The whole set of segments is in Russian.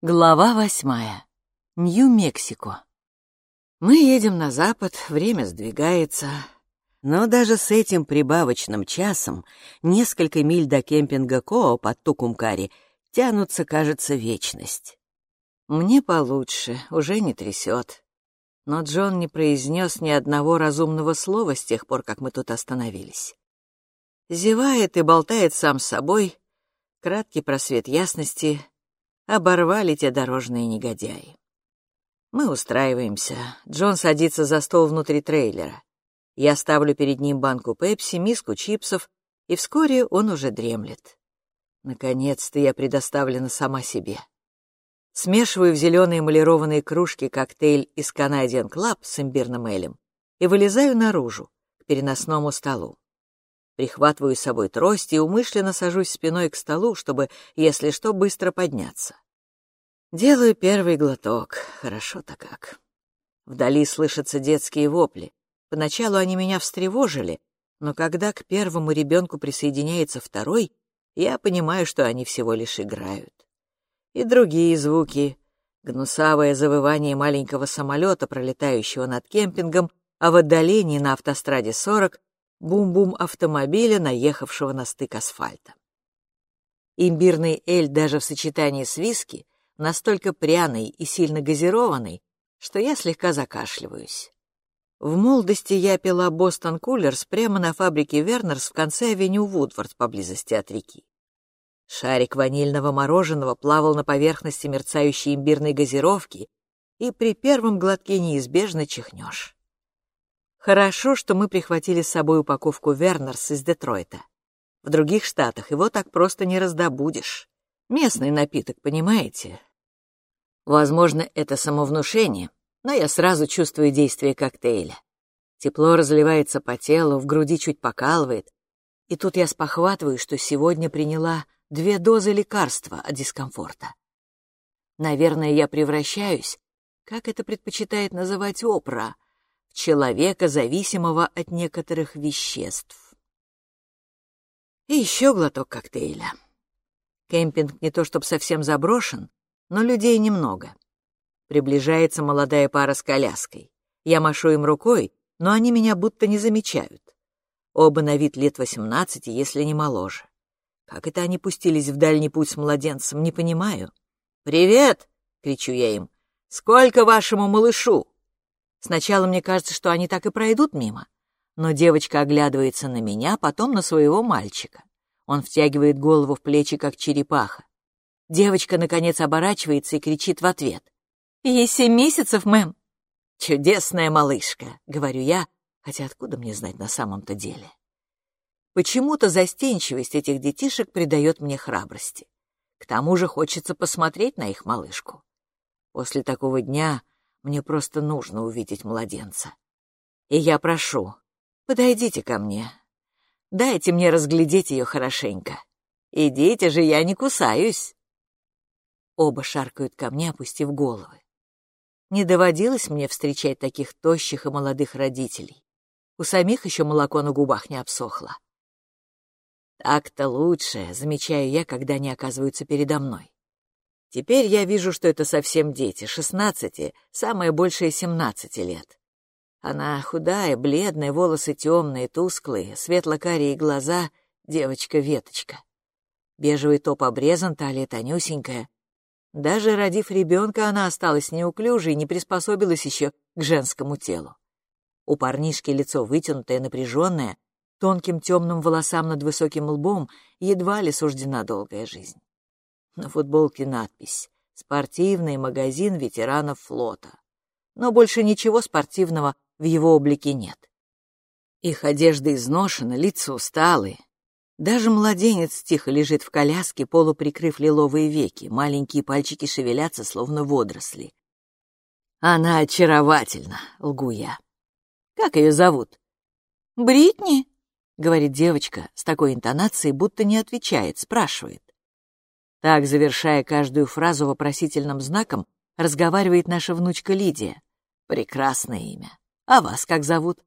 Глава восьмая. Нью-Мексико. Мы едем на запад, время сдвигается. Но даже с этим прибавочным часом несколько миль до кемпинга Коо под Тукумкари тянутся, кажется, вечность. Мне получше, уже не трясет. Но Джон не произнес ни одного разумного слова с тех пор, как мы тут остановились. Зевает и болтает сам с собой. Краткий просвет ясности — оборвали те дорожные негодяи. Мы устраиваемся. Джон садится за стол внутри трейлера. Я ставлю перед ним банку пепси, миску чипсов, и вскоре он уже дремлет. Наконец-то я предоставлена сама себе. Смешиваю в зеленые эмалированные кружки коктейль из Canadian Club с имбирным элем и вылезаю наружу, к переносному столу. Прихватываю с собой трость и умышленно сажусь спиной к столу, чтобы, если что, быстро подняться. Делаю первый глоток. Хорошо-то как. Вдали слышатся детские вопли. Поначалу они меня встревожили, но когда к первому ребенку присоединяется второй, я понимаю, что они всего лишь играют. И другие звуки. Гнусавое завывание маленького самолета, пролетающего над кемпингом, а в отдалении на автостраде 40 бум-бум автомобиля, наехавшего на стык асфальта. Имбирный эль даже в сочетании с виски настолько пряный и сильно газированный, что я слегка закашливаюсь. В молодости я пила Бостон Кулерс прямо на фабрике Вернерс в конце авеню Вудвард поблизости от реки. Шарик ванильного мороженого плавал на поверхности мерцающей имбирной газировки, и при первом глотке неизбежно чихнешь. Хорошо, что мы прихватили с собой упаковку Вернерс из Детройта. В других штатах его так просто не раздобудешь. Местный напиток, понимаете? Возможно, это самовнушение, но я сразу чувствую действие коктейля. Тепло разливается по телу, в груди чуть покалывает. И тут я спохватываю, что сегодня приняла две дозы лекарства от дискомфорта. Наверное, я превращаюсь, как это предпочитает называть Опра — человека, зависимого от некоторых веществ. И еще глоток коктейля. Кемпинг не то чтобы совсем заброшен, но людей немного. Приближается молодая пара с коляской. Я машу им рукой, но они меня будто не замечают. Оба на вид лет восемнадцати, если не моложе. Как это они пустились в дальний путь с младенцем, не понимаю. «Привет!» — кричу я им. «Сколько вашему малышу?» Сначала мне кажется, что они так и пройдут мимо. Но девочка оглядывается на меня, потом на своего мальчика. Он втягивает голову в плечи, как черепаха. Девочка, наконец, оборачивается и кричит в ответ. «Ей семь месяцев, мэм!» «Чудесная малышка», — говорю я, хотя откуда мне знать на самом-то деле? Почему-то застенчивость этих детишек придает мне храбрости. К тому же хочется посмотреть на их малышку. После такого дня мне просто нужно увидеть младенца. И я прошу, подойдите ко мне. Дайте мне разглядеть ее хорошенько. Идите же, я не кусаюсь. Оба шаркают ко мне, опустив головы. Не доводилось мне встречать таких тощих и молодых родителей. У самих еще молоко на губах не обсохло. Так-то лучше, замечаю я, когда они оказываются передо мной. Теперь я вижу, что это совсем дети, шестнадцати, самое большее семнадцати лет. Она худая, бледная, волосы темные, тусклые, светло-карие глаза, девочка-веточка. Бежевый топ обрезан, талия тонюсенькая. Даже родив ребенка, она осталась неуклюжей и не приспособилась еще к женскому телу. У парнишки лицо вытянутое, напряженное, тонким темным волосам над высоким лбом едва ли суждена долгая жизнь. На футболке надпись «Спортивный магазин ветеранов флота». Но больше ничего спортивного в его облике нет. Их одежда изношена, лица усталые. Даже младенец тихо лежит в коляске, полуприкрыв лиловые веки, маленькие пальчики шевелятся, словно водоросли. Она очаровательна, лгу я. Как ее зовут? Бритни, говорит девочка с такой интонацией, будто не отвечает, спрашивает. Так, завершая каждую фразу вопросительным знаком, разговаривает наша внучка Лидия. Прекрасное имя. А вас как зовут?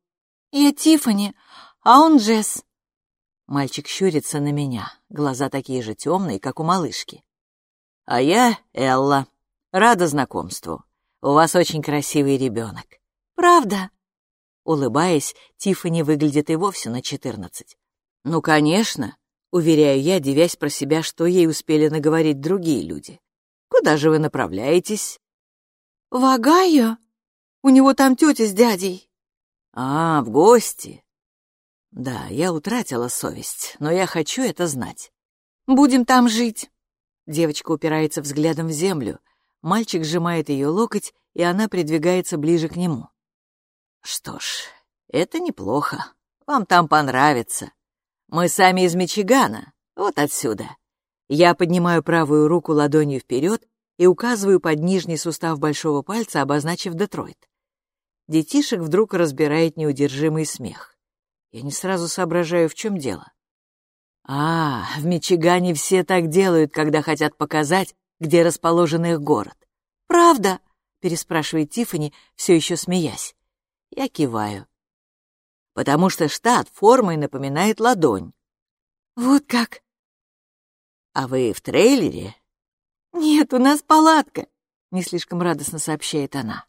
Я Тифани, а он Джесс. Мальчик щурится на меня, глаза такие же темные, как у малышки. А я Элла, Рада знакомству. У вас очень красивый ребенок. Правда? Улыбаясь, Тиффани выглядит и вовсе на четырнадцать. Ну, конечно, уверяю я, девясь про себя, что ей успели наговорить другие люди. Куда же вы направляетесь? В Огайо. У него там тетя с дядей. А, в гости. Да, я утратила совесть, но я хочу это знать. Будем там жить. Девочка упирается взглядом в землю. Мальчик сжимает ее локоть, и она придвигается ближе к нему. Что ж, это неплохо. Вам там понравится. Мы сами из Мичигана, вот отсюда. Я поднимаю правую руку ладонью вперед и указываю под нижний сустав большого пальца, обозначив Детройт. Детишек вдруг разбирает неудержимый смех. Я не сразу соображаю, в чем дело. А, в Мичигане все так делают, когда хотят показать, где расположен их город. «Правда?» — переспрашивает Тиффани, все еще смеясь. Я киваю. Потому что штат формой напоминает ладонь. «Вот как?» «А вы в трейлере?» «Нет, у нас палатка», — не слишком радостно сообщает она.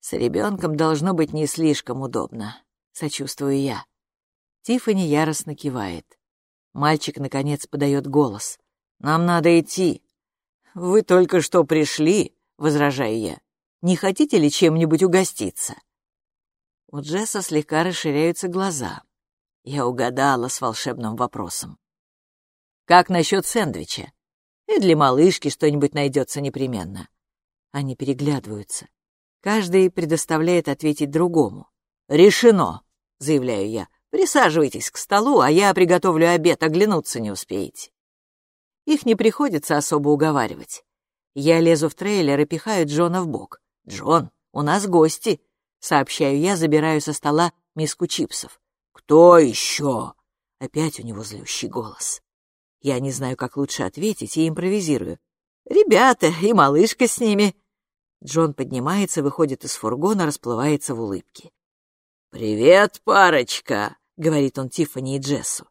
«С ребенком должно быть не слишком удобно», — сочувствую я. Тиффани яростно кивает. Мальчик, наконец, подает голос. «Нам надо идти». «Вы только что пришли», — возражаю я. «Не хотите ли чем-нибудь угоститься?» У Джесса слегка расширяются глаза. Я угадала с волшебным вопросом. «Как насчет сэндвича? И для малышки что-нибудь найдется непременно». Они переглядываются. Каждый предоставляет ответить другому. «Решено», — заявляю я. Присаживайтесь к столу, а я приготовлю обед, оглянуться не успеете. Их не приходится особо уговаривать. Я лезу в трейлер и пихаю Джона в бок. «Джон, у нас гости», — сообщаю я, забираю со стола миску чипсов. «Кто еще?» Опять у него злющий голос. Я не знаю, как лучше ответить, и импровизирую. «Ребята и малышка с ними». Джон поднимается, выходит из фургона, расплывается в улыбке. «Привет, парочка!» — говорит он Тиффани и Джессу.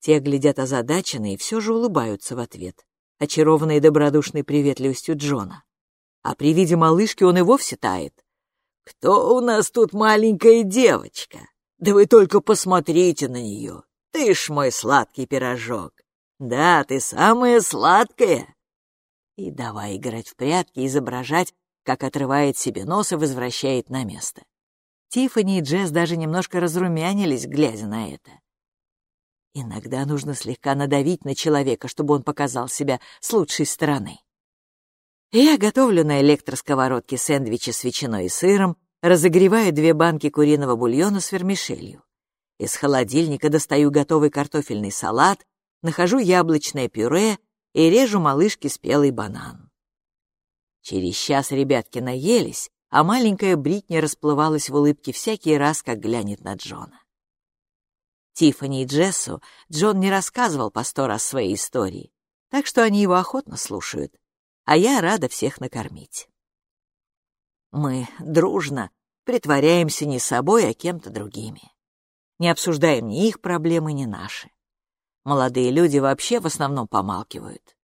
Те глядят озадаченно и все же улыбаются в ответ, очарованные добродушной приветливостью Джона. А при виде малышки он и вовсе тает. «Кто у нас тут маленькая девочка? Да вы только посмотрите на нее! Ты ж мой сладкий пирожок! Да, ты самая сладкая!» И давай играть в прятки, изображать, как отрывает себе нос и возвращает на место. Тиффани и Джесс даже немножко разрумянились, глядя на это. Иногда нужно слегка надавить на человека, чтобы он показал себя с лучшей стороны. Я готовлю на электросковородке сэндвичи с ветчиной и сыром, разогреваю две банки куриного бульона с вермишелью. Из холодильника достаю готовый картофельный салат, нахожу яблочное пюре и режу малышке спелый банан. Через час ребятки наелись, а маленькая Бритни расплывалась в улыбке всякий раз, как глянет на Джона. Тиффани и Джессу Джон не рассказывал по сто раз своей истории, так что они его охотно слушают, а я рада всех накормить. Мы дружно притворяемся не собой, а кем-то другими. Не обсуждаем ни их проблемы, ни наши. Молодые люди вообще в основном помалкивают.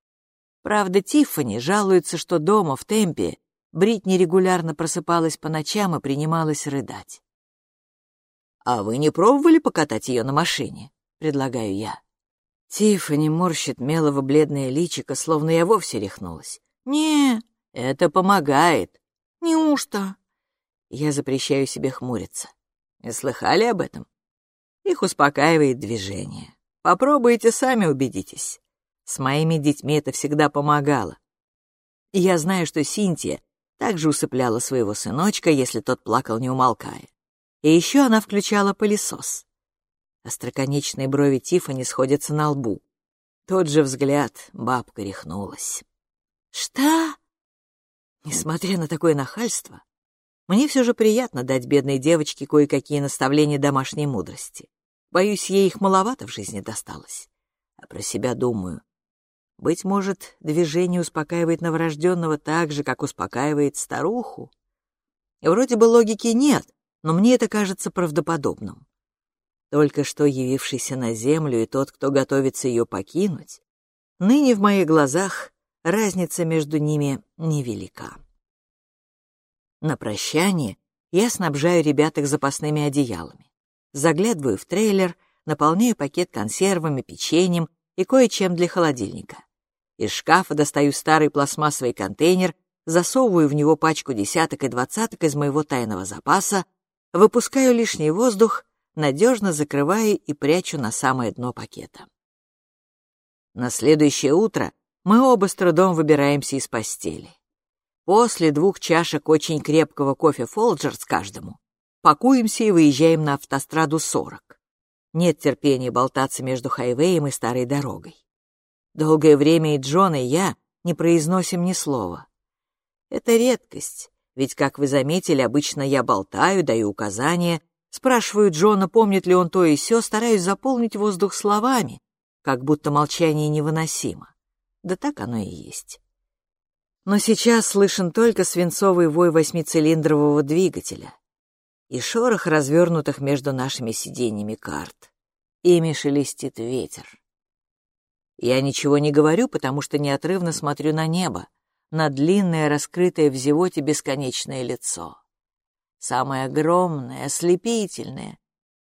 Правда, Тиффани жалуется, что дома в темпе Бритни регулярно просыпалась по ночам и принималась рыдать. «А вы не пробовали покатать ее на машине?» — предлагаю я. Тиффани морщит мелово бледное личико, словно я вовсе рехнулась. «Не, это помогает». «Неужто?» Я запрещаю себе хмуриться. Не слыхали об этом? Их успокаивает движение. Попробуйте, сами убедитесь. С моими детьми это всегда помогало. я знаю, что Синтия также усыпляла своего сыночка, если тот плакал не умолкая. И еще она включала пылесос. Остроконечные брови Тиффани сходятся на лбу. Тот же взгляд, бабка рехнулась. «Что?» Несмотря на такое нахальство, мне все же приятно дать бедной девочке кое-какие наставления домашней мудрости. Боюсь, ей их маловато в жизни досталось. А про себя думаю, быть может, движение успокаивает новорожденного так же, как успокаивает старуху? И вроде бы логики нет, но мне это кажется правдоподобным. Только что явившийся на землю и тот, кто готовится ее покинуть, ныне в моих глазах разница между ними невелика. На прощание я снабжаю ребят их запасными одеялами. Заглядываю в трейлер, наполняю пакет консервами, печеньем и кое-чем для холодильника. Из шкафа достаю старый пластмассовый контейнер, засовываю в него пачку десяток и двадцаток из моего тайного запаса, выпускаю лишний воздух, надежно закрываю и прячу на самое дно пакета. На следующее утро мы оба с трудом выбираемся из постели. После двух чашек очень крепкого кофе Фолджерс каждому пакуемся и выезжаем на автостраду 40. Нет терпения болтаться между хайвеем и старой дорогой. Долгое время и Джон, и я не произносим ни слова. Это редкость, ведь, как вы заметили, обычно я болтаю, даю указания, спрашиваю Джона, помнит ли он то и сё, стараюсь заполнить воздух словами, как будто молчание невыносимо. Да так оно и есть. Но сейчас слышен только свинцовый вой восьмицилиндрового двигателя и шорох развернутых между нашими сиденьями карт. Ими шелестит ветер. Я ничего не говорю, потому что неотрывно смотрю на небо, на длинное, раскрытое в зевоте бесконечное лицо. Самое огромное, ослепительное,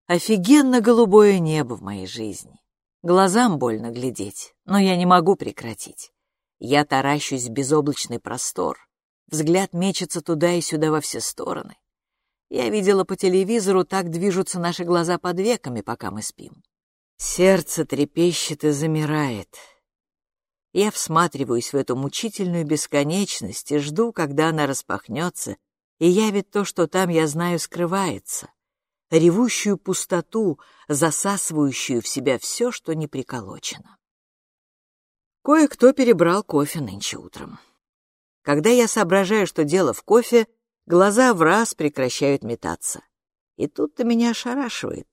офигенно голубое небо в моей жизни. Глазам больно глядеть, но я не могу прекратить. Я таращусь в безоблачный простор. Взгляд мечется туда и сюда во все стороны. Я видела по телевизору, так движутся наши глаза под веками, пока мы спим. Сердце трепещет и замирает. Я всматриваюсь в эту мучительную бесконечность и жду, когда она распахнется, и явит то, что там, я знаю, скрывается ревущую пустоту, засасывающую в себя все, что не приколочено. Кое-кто перебрал кофе нынче утром. Когда я соображаю, что дело в кофе, глаза в раз прекращают метаться. И тут-то меня ошарашивает.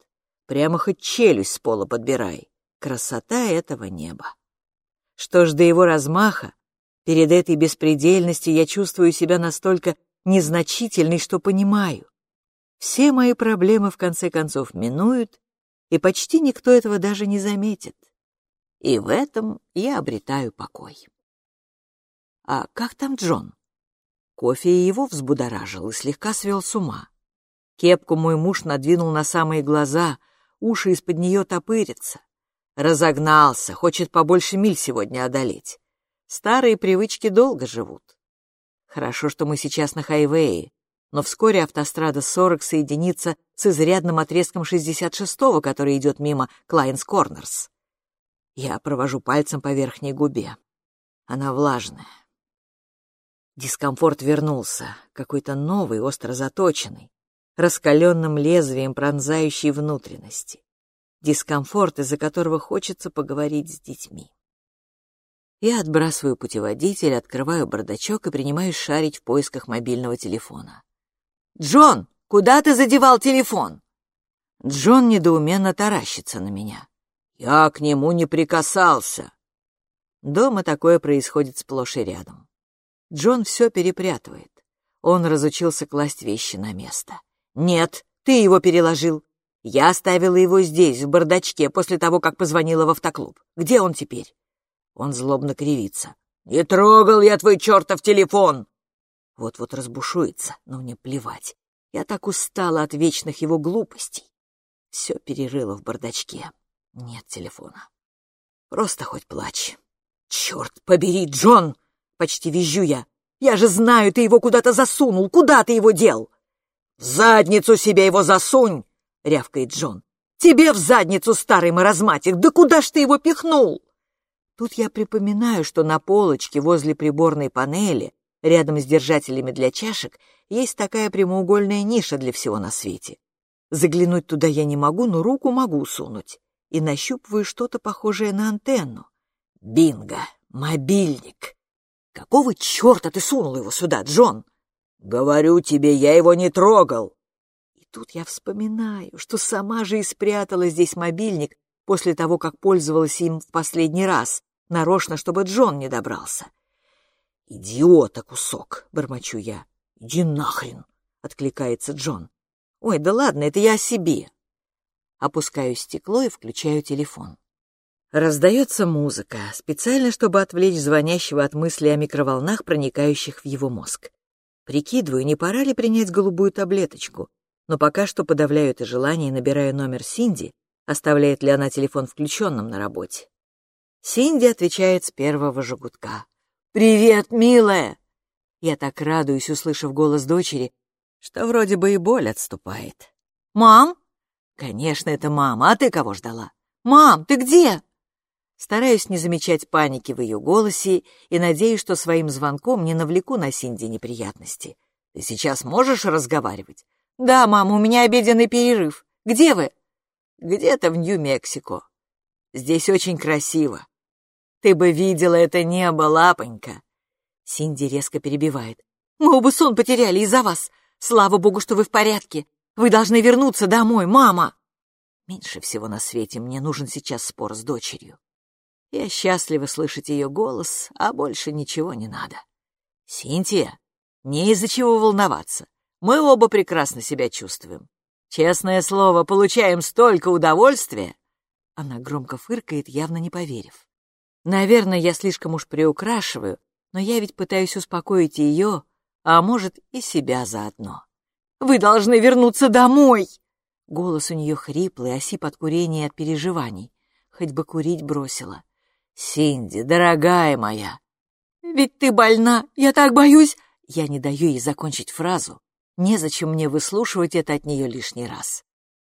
Прямо хоть челюсть с пола подбирай. Красота этого неба. Что ж до его размаха, перед этой беспредельностью я чувствую себя настолько незначительной, что понимаю. Все мои проблемы в конце концов минуют, и почти никто этого даже не заметит. И в этом я обретаю покой. А как там Джон? Кофе его взбудоражил и слегка свел с ума. Кепку мой муж надвинул на самые глаза, уши из-под нее топырятся. Разогнался, хочет побольше миль сегодня одолеть. Старые привычки долго живут. Хорошо, что мы сейчас на хайвее, но вскоре автострада 40 соединится с изрядным отрезком 66-го, который идет мимо Клайнс Корнерс. Я провожу пальцем по верхней губе. Она влажная. Дискомфорт вернулся, какой-то новый, остро заточенный, раскаленным лезвием пронзающий внутренности. Дискомфорт, из-за которого хочется поговорить с детьми. Я отбрасываю путеводитель, открываю бардачок и принимаюсь шарить в поисках мобильного телефона. «Джон, куда ты задевал телефон?» Джон недоуменно таращится на меня. «Я к нему не прикасался». Дома такое происходит сплошь и рядом. Джон все перепрятывает. Он разучился класть вещи на место. «Нет, ты его переложил. Я оставила его здесь, в бардачке, после того, как позвонила в автоклуб. Где он теперь?» Он злобно кривится. «Не трогал я твой чертов телефон!» Вот-вот разбушуется, но мне плевать. Я так устала от вечных его глупостей. Все перерыло в бардачке. Нет телефона. Просто хоть плачь. Черт побери, Джон! Почти визжу я. Я же знаю, ты его куда-то засунул. Куда ты его дел? Задницу себе его засунь, рявкает Джон. Тебе в задницу, старый маразматик. Да куда ж ты его пихнул? Тут я припоминаю, что на полочке возле приборной панели Рядом с держателями для чашек есть такая прямоугольная ниша для всего на свете. Заглянуть туда я не могу, но руку могу сунуть. И нащупываю что-то похожее на антенну. Бинго! Мобильник! Какого черта ты сунул его сюда, Джон? Говорю тебе, я его не трогал. И тут я вспоминаю, что сама же и спрятала здесь мобильник после того, как пользовалась им в последний раз, нарочно, чтобы Джон не добрался. «Идиота кусок!» — бормочу я. «Иди нахрен!» — откликается Джон. «Ой, да ладно, это я о себе!» Опускаю стекло и включаю телефон. Раздается музыка, специально чтобы отвлечь звонящего от мысли о микроволнах, проникающих в его мозг. Прикидываю, не пора ли принять голубую таблеточку, но пока что подавляю это желание и набираю номер Синди, оставляет ли она телефон включенным на работе. Синди отвечает с первого же «Привет, милая!» Я так радуюсь, услышав голос дочери, что вроде бы и боль отступает. «Мам?» «Конечно, это мама. А ты кого ждала?» «Мам, ты где?» Стараюсь не замечать паники в ее голосе и надеюсь, что своим звонком не навлеку на Синди неприятности. «Ты сейчас можешь разговаривать?» «Да, мам, у меня обеденный перерыв. Где вы?» «Где-то в Нью-Мексико. Здесь очень красиво. Ты бы видела это небо, лапонька!» Синди резко перебивает. «Мы оба сон потеряли из-за вас. Слава богу, что вы в порядке. Вы должны вернуться домой, мама!» Меньше всего на свете мне нужен сейчас спор с дочерью. Я счастлива слышать ее голос, а больше ничего не надо. Синтия, не из-за чего волноваться. Мы оба прекрасно себя чувствуем. Честное слово, получаем столько удовольствия. Она громко фыркает, явно не поверив. Наверное, я слишком уж приукрашиваю, но я ведь пытаюсь успокоить ее, а может и себя заодно. «Вы должны вернуться домой!» Голос у нее хриплый, осип от курения и от переживаний. Хоть бы курить бросила. «Синди, дорогая моя!» «Ведь ты больна, я так боюсь!» Я не даю ей закончить фразу. Незачем мне выслушивать это от нее лишний раз.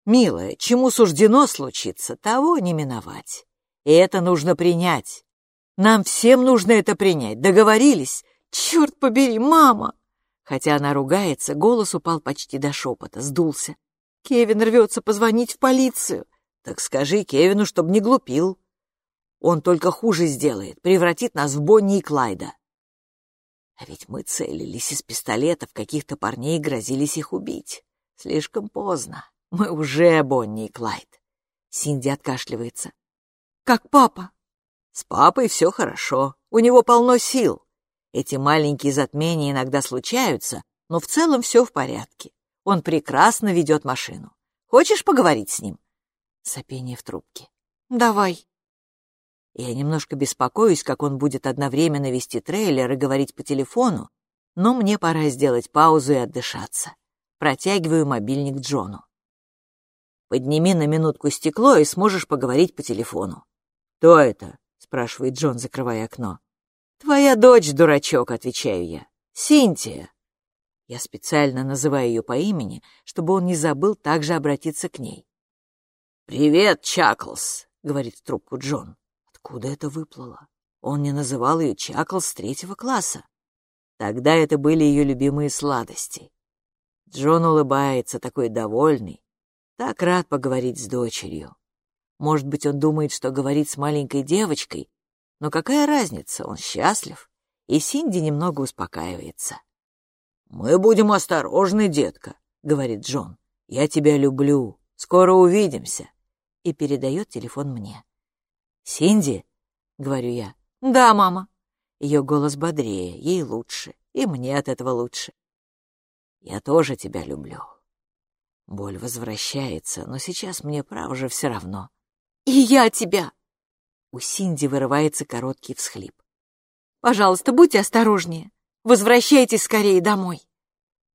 «Милая, чему суждено случиться, того не миновать. И это нужно принять. Нам всем нужно это принять, договорились?» «Черт побери, мама!» Хотя она ругается, голос упал почти до шепота, сдулся. «Кевин рвется позвонить в полицию». «Так скажи Кевину, чтобы не глупил. Он только хуже сделает, превратит нас в Бонни и Клайда. А ведь мы целились из пистолетов каких-то парней и грозились их убить. Слишком поздно. Мы уже Бонни и Клайд. Синди откашливается. Как папа? С папой все хорошо. У него полно сил. Эти маленькие затмения иногда случаются, но в целом все в порядке. Он прекрасно ведет машину. Хочешь поговорить с ним? Сопение в трубке. Давай. Я немножко беспокоюсь, как он будет одновременно вести трейлер и говорить по телефону, но мне пора сделать паузу и отдышаться. Протягиваю мобильник Джону. «Подними на минутку стекло и сможешь поговорить по телефону». «Кто это?» — спрашивает Джон, закрывая окно. «Твоя дочь, дурачок», — отвечаю я. «Синтия». Я специально называю ее по имени, чтобы он не забыл также обратиться к ней. «Привет, Чаклс», — говорит в трубку Джон. Откуда это выплыло? Он не называл ее Чакл с третьего класса. Тогда это были ее любимые сладости. Джон улыбается, такой довольный, так рад поговорить с дочерью. Может быть, он думает, что говорит с маленькой девочкой, но какая разница, он счастлив, и Синди немного успокаивается. «Мы будем осторожны, детка», — говорит Джон. «Я тебя люблю, скоро увидимся», и передает телефон мне. «Синди?» — говорю я. «Да, мама». Ее голос бодрее, ей лучше, и мне от этого лучше. «Я тоже тебя люблю». Боль возвращается, но сейчас мне, право же, все равно. «И я тебя!» У Синди вырывается короткий всхлип. «Пожалуйста, будьте осторожнее. Возвращайтесь скорее домой».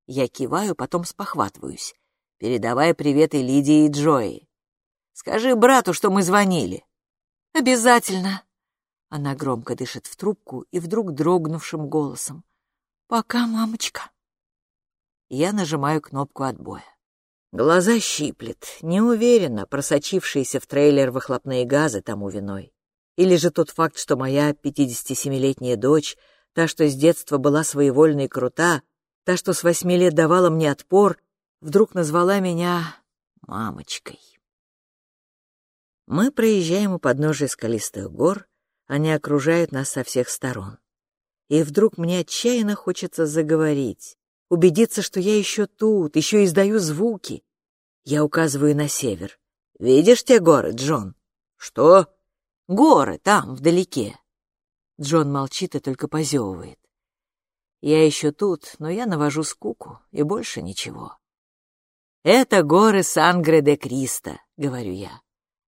Я киваю, потом спохватываюсь, передавая приветы Лидии и Джои. «Скажи брату, что мы звонили». «Обязательно!» Она громко дышит в трубку и вдруг дрогнувшим голосом. «Пока, мамочка!» Я нажимаю кнопку отбоя. Глаза щиплет, неуверенно просочившиеся в трейлер выхлопные газы тому виной. Или же тот факт, что моя 57-летняя дочь, та, что с детства была своевольна и крута, та, что с восьми лет давала мне отпор, вдруг назвала меня мамочкой. Мы проезжаем у подножия скалистых гор, они окружают нас со всех сторон. И вдруг мне отчаянно хочется заговорить, убедиться, что я еще тут, еще издаю звуки. Я указываю на север. «Видишь те горы, Джон?» «Что?» «Горы, там, вдалеке». Джон молчит и только позевывает. Я еще тут, но я навожу скуку, и больше ничего. «Это горы Сангре де Криста», — говорю я.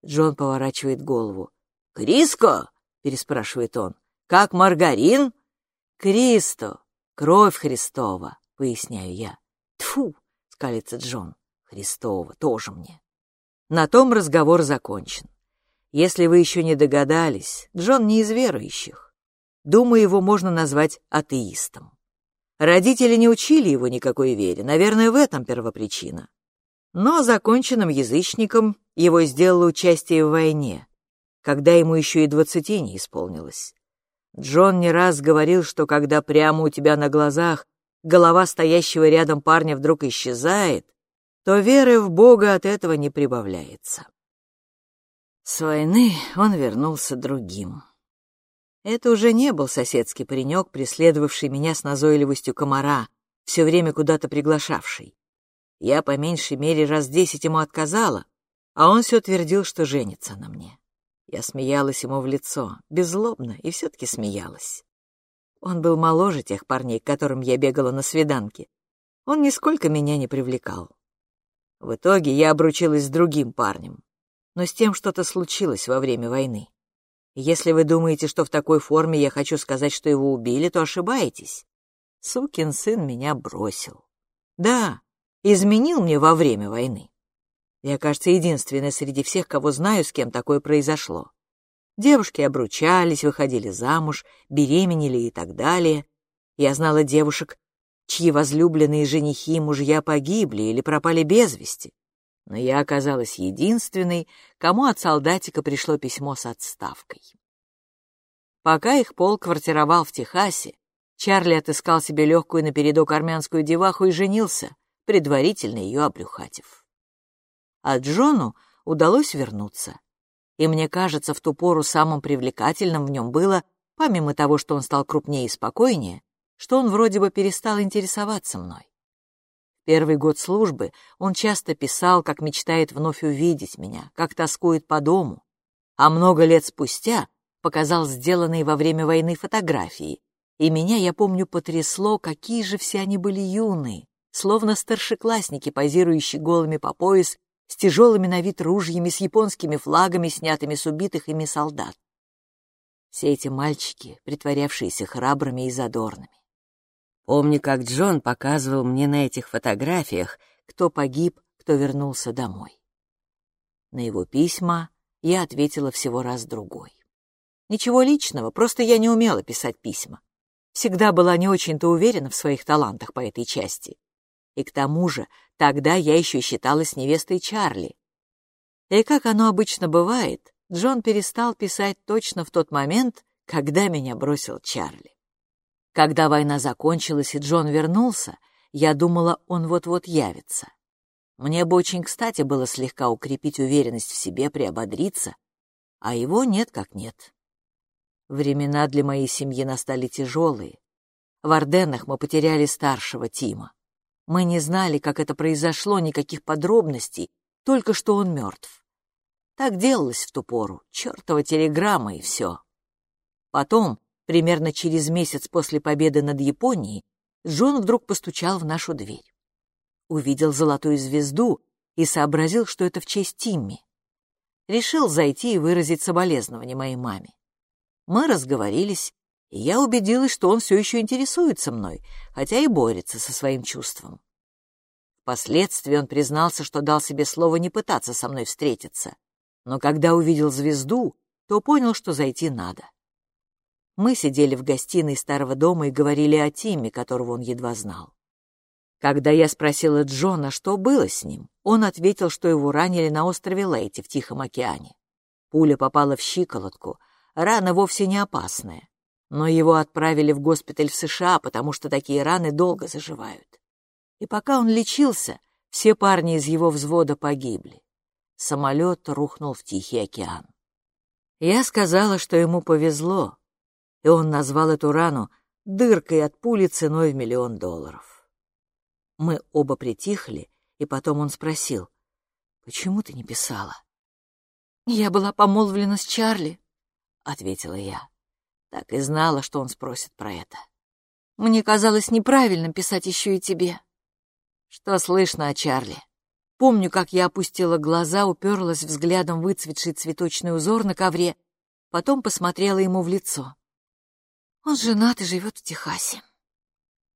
Джон поворачивает голову. «Криско?» — переспрашивает он. «Как маргарин?» «Кристо, кровь Христова», — поясняю я. Тфу, скалится Джон. Христова, тоже мне. На том разговор закончен. Если вы еще не догадались, Джон не из верующих. Думаю, его можно назвать атеистом. Родители не учили его никакой вере, наверное, в этом первопричина. Но законченным язычником его сделало участие в войне, когда ему еще и двадцати не исполнилось. Джон не раз говорил, что когда прямо у тебя на глазах голова стоящего рядом парня вдруг исчезает, то веры в Бога от этого не прибавляется. С войны он вернулся другим. Это уже не был соседский паренек, преследовавший меня с назойливостью комара, все время куда-то приглашавший. Я по меньшей мере раз десять ему отказала, а он все твердил, что женится на мне. Я смеялась ему в лицо, беззлобно, и все-таки смеялась. Он был моложе тех парней, к которым я бегала на свиданки. Он нисколько меня не привлекал. В итоге я обручилась с другим парнем, но с тем что-то случилось во время войны. Если вы думаете, что в такой форме я хочу сказать, что его убили, то ошибаетесь. Сукин сын меня бросил. Да, изменил мне во время войны. Я, кажется, единственная среди всех, кого знаю, с кем такое произошло. Девушки обручались, выходили замуж, беременели и так далее. Я знала девушек, чьи возлюбленные женихи и мужья погибли или пропали без вести но я оказалась единственной, кому от солдатика пришло письмо с отставкой. Пока их полк квартировал в Техасе, Чарли отыскал себе легкую напередок армянскую деваху и женился, предварительно ее обрюхатив. А Джону удалось вернуться. И мне кажется, в ту пору самым привлекательным в нем было, помимо того, что он стал крупнее и спокойнее, что он вроде бы перестал интересоваться мной. Первый год службы он часто писал, как мечтает вновь увидеть меня, как тоскует по дому. А много лет спустя показал сделанные во время войны фотографии. И меня, я помню, потрясло, какие же все они были юные, словно старшеклассники, позирующие голыми по пояс, с тяжелыми на вид ружьями, с японскими флагами, снятыми с убитых ими солдат. Все эти мальчики, притворявшиеся храбрыми и задорными. Помню, как Джон показывал мне на этих фотографиях, кто погиб, кто вернулся домой. На его письма я ответила всего раз-другой. Ничего личного, просто я не умела писать письма. Всегда была не очень-то уверена в своих талантах по этой части. И к тому же тогда я еще считалась невестой Чарли. И как оно обычно бывает, Джон перестал писать точно в тот момент, когда меня бросил Чарли. Когда война закончилась и Джон вернулся, я думала, он вот-вот явится. Мне бы очень кстати было слегка укрепить уверенность в себе, приободриться, а его нет как нет. Времена для моей семьи настали тяжелые. В Орденнах мы потеряли старшего Тима. Мы не знали, как это произошло, никаких подробностей, только что он мертв. Так делалось в ту пору, чертова телеграмма и все. Потом, Примерно через месяц после победы над Японией Джон вдруг постучал в нашу дверь. Увидел золотую звезду и сообразил, что это в честь Тимми. Решил зайти и выразить соболезнование моей маме. Мы разговорились, и я убедилась, что он все еще интересуется мной, хотя и борется со своим чувством. Впоследствии он признался, что дал себе слово не пытаться со мной встретиться, но когда увидел звезду, то понял, что зайти надо. Мы сидели в гостиной старого дома и говорили о Тиме, которого он едва знал. Когда я спросила Джона, что было с ним, он ответил, что его ранили на острове Лейти в Тихом океане. Пуля попала в щиколотку, рана вовсе не опасная, но его отправили в госпиталь в США, потому что такие раны долго заживают. И пока он лечился, все парни из его взвода погибли. Самолет рухнул в Тихий океан. Я сказала, что ему повезло, и он назвал эту рану дыркой от пули ценой в миллион долларов. Мы оба притихли, и потом он спросил, «Почему ты не писала?» «Я была помолвлена с Чарли», — ответила я. Так и знала, что он спросит про это. «Мне казалось неправильным писать еще и тебе». «Что слышно о Чарли?» Помню, как я опустила глаза, уперлась взглядом выцветший цветочный узор на ковре потом посмотрела ему в лицо. «Он женат и живет в Техасе».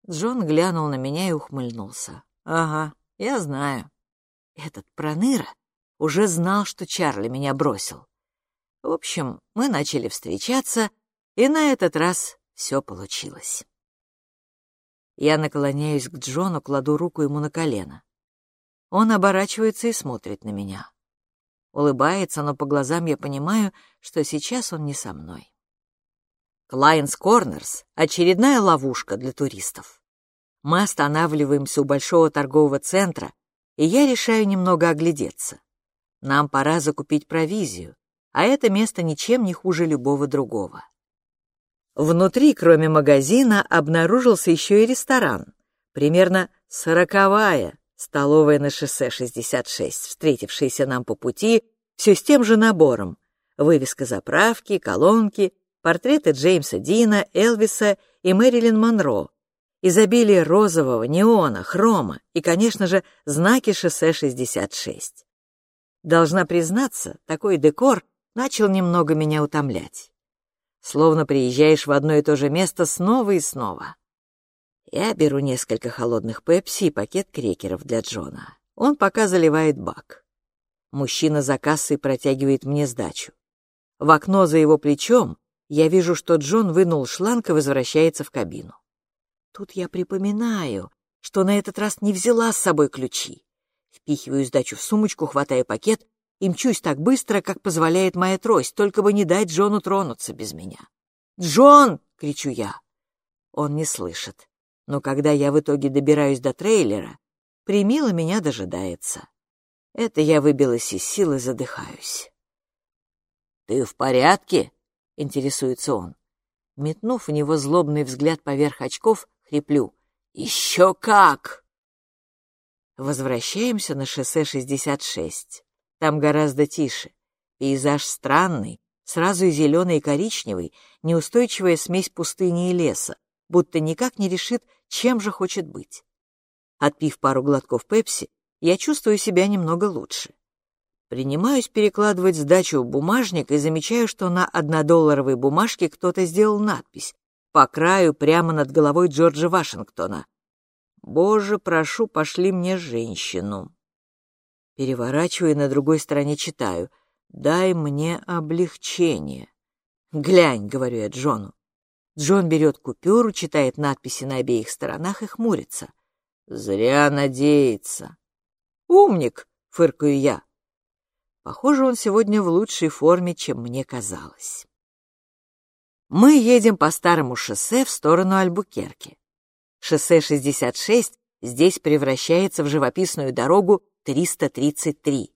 Джон глянул на меня и ухмыльнулся. «Ага, я знаю. Этот проныра уже знал, что Чарли меня бросил. В общем, мы начали встречаться, и на этот раз все получилось. Я наклоняюсь к Джону, кладу руку ему на колено. Он оборачивается и смотрит на меня. Улыбается, но по глазам я понимаю, что сейчас он не со мной. Клайнс Корнерс — очередная ловушка для туристов. Мы останавливаемся у большого торгового центра, и я решаю немного оглядеться. Нам пора закупить провизию, а это место ничем не хуже любого другого. Внутри, кроме магазина, обнаружился еще и ресторан. Примерно сороковая столовая на шоссе 66, встретившаяся нам по пути, все с тем же набором. Вывеска заправки, колонки, портреты Джеймса Дина, Элвиса и Мэрилин Монро, изобилие розового, неона, хрома и, конечно же, знаки шоссе 66. Должна признаться, такой декор начал немного меня утомлять. Словно приезжаешь в одно и то же место снова и снова. Я беру несколько холодных пепси и пакет крекеров для Джона. Он пока заливает бак. Мужчина за кассой протягивает мне сдачу. В окно за его плечом я вижу, что Джон вынул шланг и возвращается в кабину. Тут я припоминаю, что на этот раз не взяла с собой ключи. Впихиваю сдачу в сумочку, хватая пакет и мчусь так быстро, как позволяет моя трость, только бы не дать Джону тронуться без меня. «Джон!» — кричу я. Он не слышит. Но когда я в итоге добираюсь до трейлера, Примила меня дожидается. Это я выбилась из сил и задыхаюсь. «Ты в порядке?» — интересуется он. Метнув в него злобный взгляд поверх очков, хриплю. «Еще как!» Возвращаемся на шоссе 66. Там гораздо тише. Пейзаж странный, сразу и зеленый, и коричневый, неустойчивая смесь пустыни и леса, будто никак не решит, чем же хочет быть. Отпив пару глотков пепси, я чувствую себя немного лучше. Принимаюсь перекладывать сдачу в бумажник и замечаю, что на однодолларовой бумажке кто-то сделал надпись по краю прямо над головой Джорджа Вашингтона. «Боже, прошу, пошли мне женщину». Переворачиваю и на другой стороне читаю «Дай мне облегчение». «Глянь», — говорю я Джону. Джон берет купюру, читает надписи на обеих сторонах и хмурится. «Зря надеется». «Умник», — фыркаю я. Похоже, он сегодня в лучшей форме, чем мне казалось. Мы едем по старому шоссе в сторону Альбукерки. Шоссе 66 здесь превращается в живописную дорогу 333.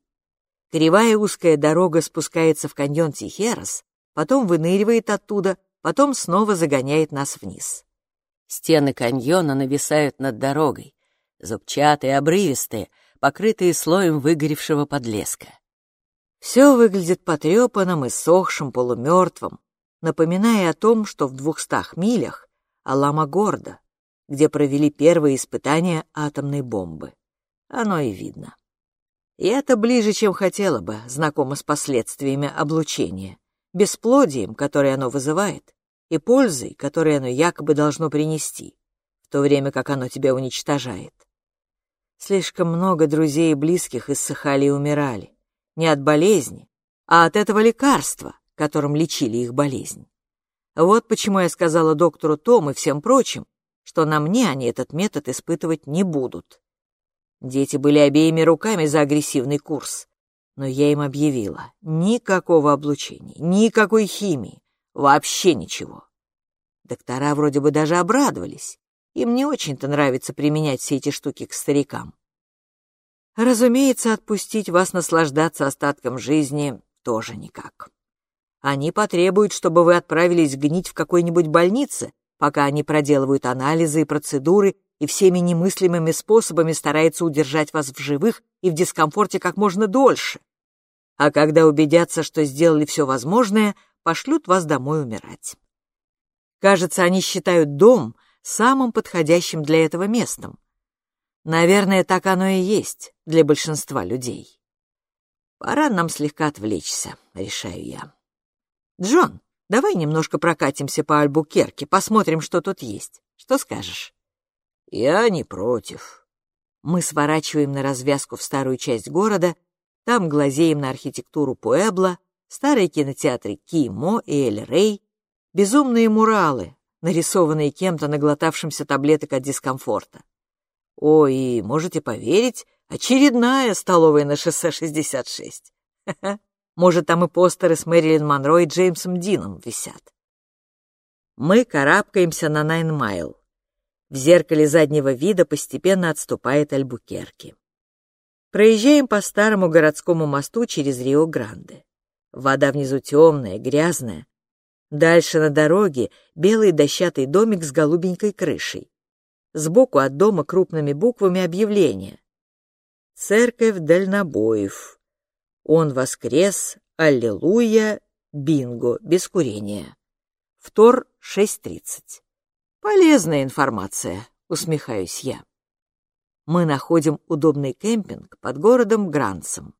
Кривая узкая дорога спускается в каньон Тихерос, потом выныривает оттуда, потом снова загоняет нас вниз. Стены каньона нависают над дорогой, зубчатые, обрывистые, покрытые слоем выгоревшего подлеска. Все выглядит потрепанным и сохшим, полумертвым, напоминая о том, что в двухстах милях Алама-Горда, где провели первые испытания атомной бомбы. Оно и видно. И это ближе, чем хотела бы, знакомо с последствиями облучения, бесплодием, которое оно вызывает, и пользой, которую оно якобы должно принести, в то время как оно тебя уничтожает. Слишком много друзей и близких иссыхали и умирали. Не от болезни, а от этого лекарства, которым лечили их болезнь. Вот почему я сказала доктору Том и всем прочим, что на мне они этот метод испытывать не будут. Дети были обеими руками за агрессивный курс. Но я им объявила, никакого облучения, никакой химии, вообще ничего. Доктора вроде бы даже обрадовались. Им не очень-то нравится применять все эти штуки к старикам. Разумеется, отпустить вас наслаждаться остатком жизни тоже никак. Они потребуют, чтобы вы отправились гнить в какой-нибудь больнице, пока они проделывают анализы и процедуры и всеми немыслимыми способами старается удержать вас в живых и в дискомфорте как можно дольше. А когда убедятся, что сделали все возможное, пошлют вас домой умирать. Кажется, они считают дом самым подходящим для этого местом. Наверное, так оно и есть для большинства людей. Пора нам слегка отвлечься, решаю я. Джон, давай немножко прокатимся по Альбукерке, посмотрим, что тут есть. Что скажешь?» «Я не против». Мы сворачиваем на развязку в старую часть города, там глазеем на архитектуру Пуэбла, старые кинотеатры Кимо и Эль-Рей, безумные муралы, нарисованные кем-то наглотавшимся таблеток от дискомфорта. Ой, можете поверить, очередная столовая на шоссе 66. Может, там и постеры с Мэрилин Монро и Джеймсом Дином висят. Мы карабкаемся на Найн-Майл. В зеркале заднего вида постепенно отступает Альбукерки. Проезжаем по старому городскому мосту через Рио-Гранде. Вода внизу темная, грязная. Дальше на дороге белый дощатый домик с голубенькой крышей. Сбоку от дома крупными буквами объявление. Церковь дальнобоев. Он воскрес, аллилуйя, бинго, без курения. Втор 6.30. Полезная информация, усмехаюсь я. Мы находим удобный кемпинг под городом Грансом.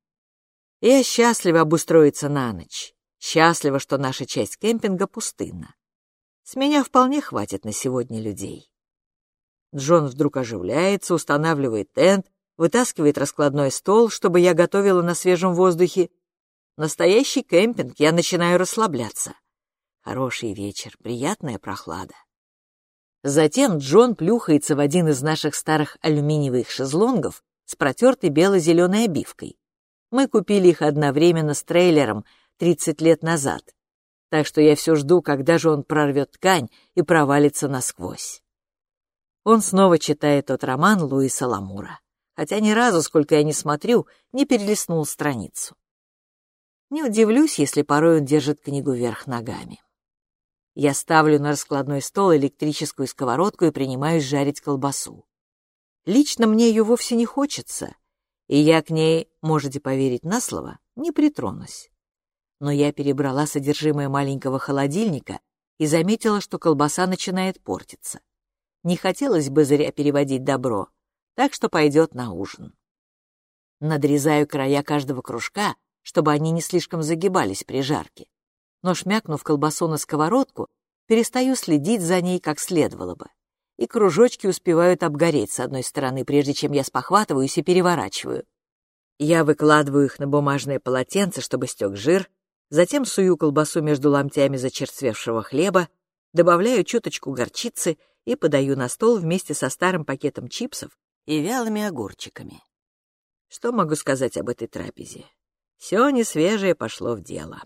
Я счастлива обустроиться на ночь. Счастлива, что наша часть кемпинга пустынна. С меня вполне хватит на сегодня людей. Джон вдруг оживляется, устанавливает тент, вытаскивает раскладной стол, чтобы я готовила на свежем воздухе. Настоящий кемпинг, я начинаю расслабляться. Хороший вечер, приятная прохлада. Затем Джон плюхается в один из наших старых алюминиевых шезлонгов с протертой бело-зеленой обивкой. Мы купили их одновременно с трейлером 30 лет назад, так что я все жду, когда же он прорвет ткань и провалится насквозь. Он снова читает тот роман Луиса Ламура, хотя ни разу, сколько я не смотрю, не перелистнул страницу. Не удивлюсь, если порой он держит книгу вверх ногами. Я ставлю на раскладной стол электрическую сковородку и принимаюсь жарить колбасу. Лично мне ее вовсе не хочется, и я к ней, можете поверить на слово, не притронусь. Но я перебрала содержимое маленького холодильника и заметила, что колбаса начинает портиться. Не хотелось бы зря переводить добро, так что пойдет на ужин. Надрезаю края каждого кружка, чтобы они не слишком загибались при жарке но, шмякнув колбасу на сковородку, перестаю следить за ней, как следовало бы. И кружочки успевают обгореть с одной стороны, прежде чем я спохватываюсь и переворачиваю. Я выкладываю их на бумажное полотенце, чтобы стек жир, затем сую колбасу между ломтями зачерствевшего хлеба, добавляю чуточку горчицы и подаю на стол вместе со старым пакетом чипсов и вялыми огурчиками. Что могу сказать об этой трапезе? Все несвежее пошло в дело.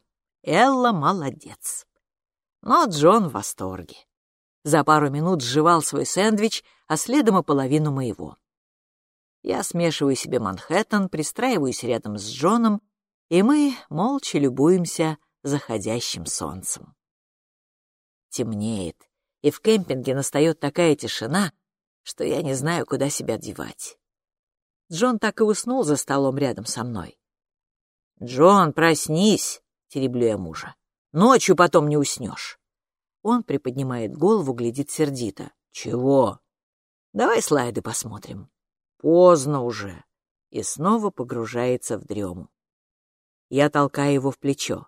Элла молодец. Но Джон в восторге. За пару минут сживал свой сэндвич, а следом и половину моего. Я смешиваю себе Манхэттен, пристраиваюсь рядом с Джоном, и мы молча любуемся заходящим солнцем. Темнеет, и в кемпинге настает такая тишина, что я не знаю, куда себя девать. Джон так и уснул за столом рядом со мной. «Джон, проснись!» — тереблю я мужа. «Ночью потом не уснешь». Он приподнимает голову, глядит сердито. «Чего?» «Давай слайды посмотрим». «Поздно уже». И снова погружается в дрему. Я толкаю его в плечо.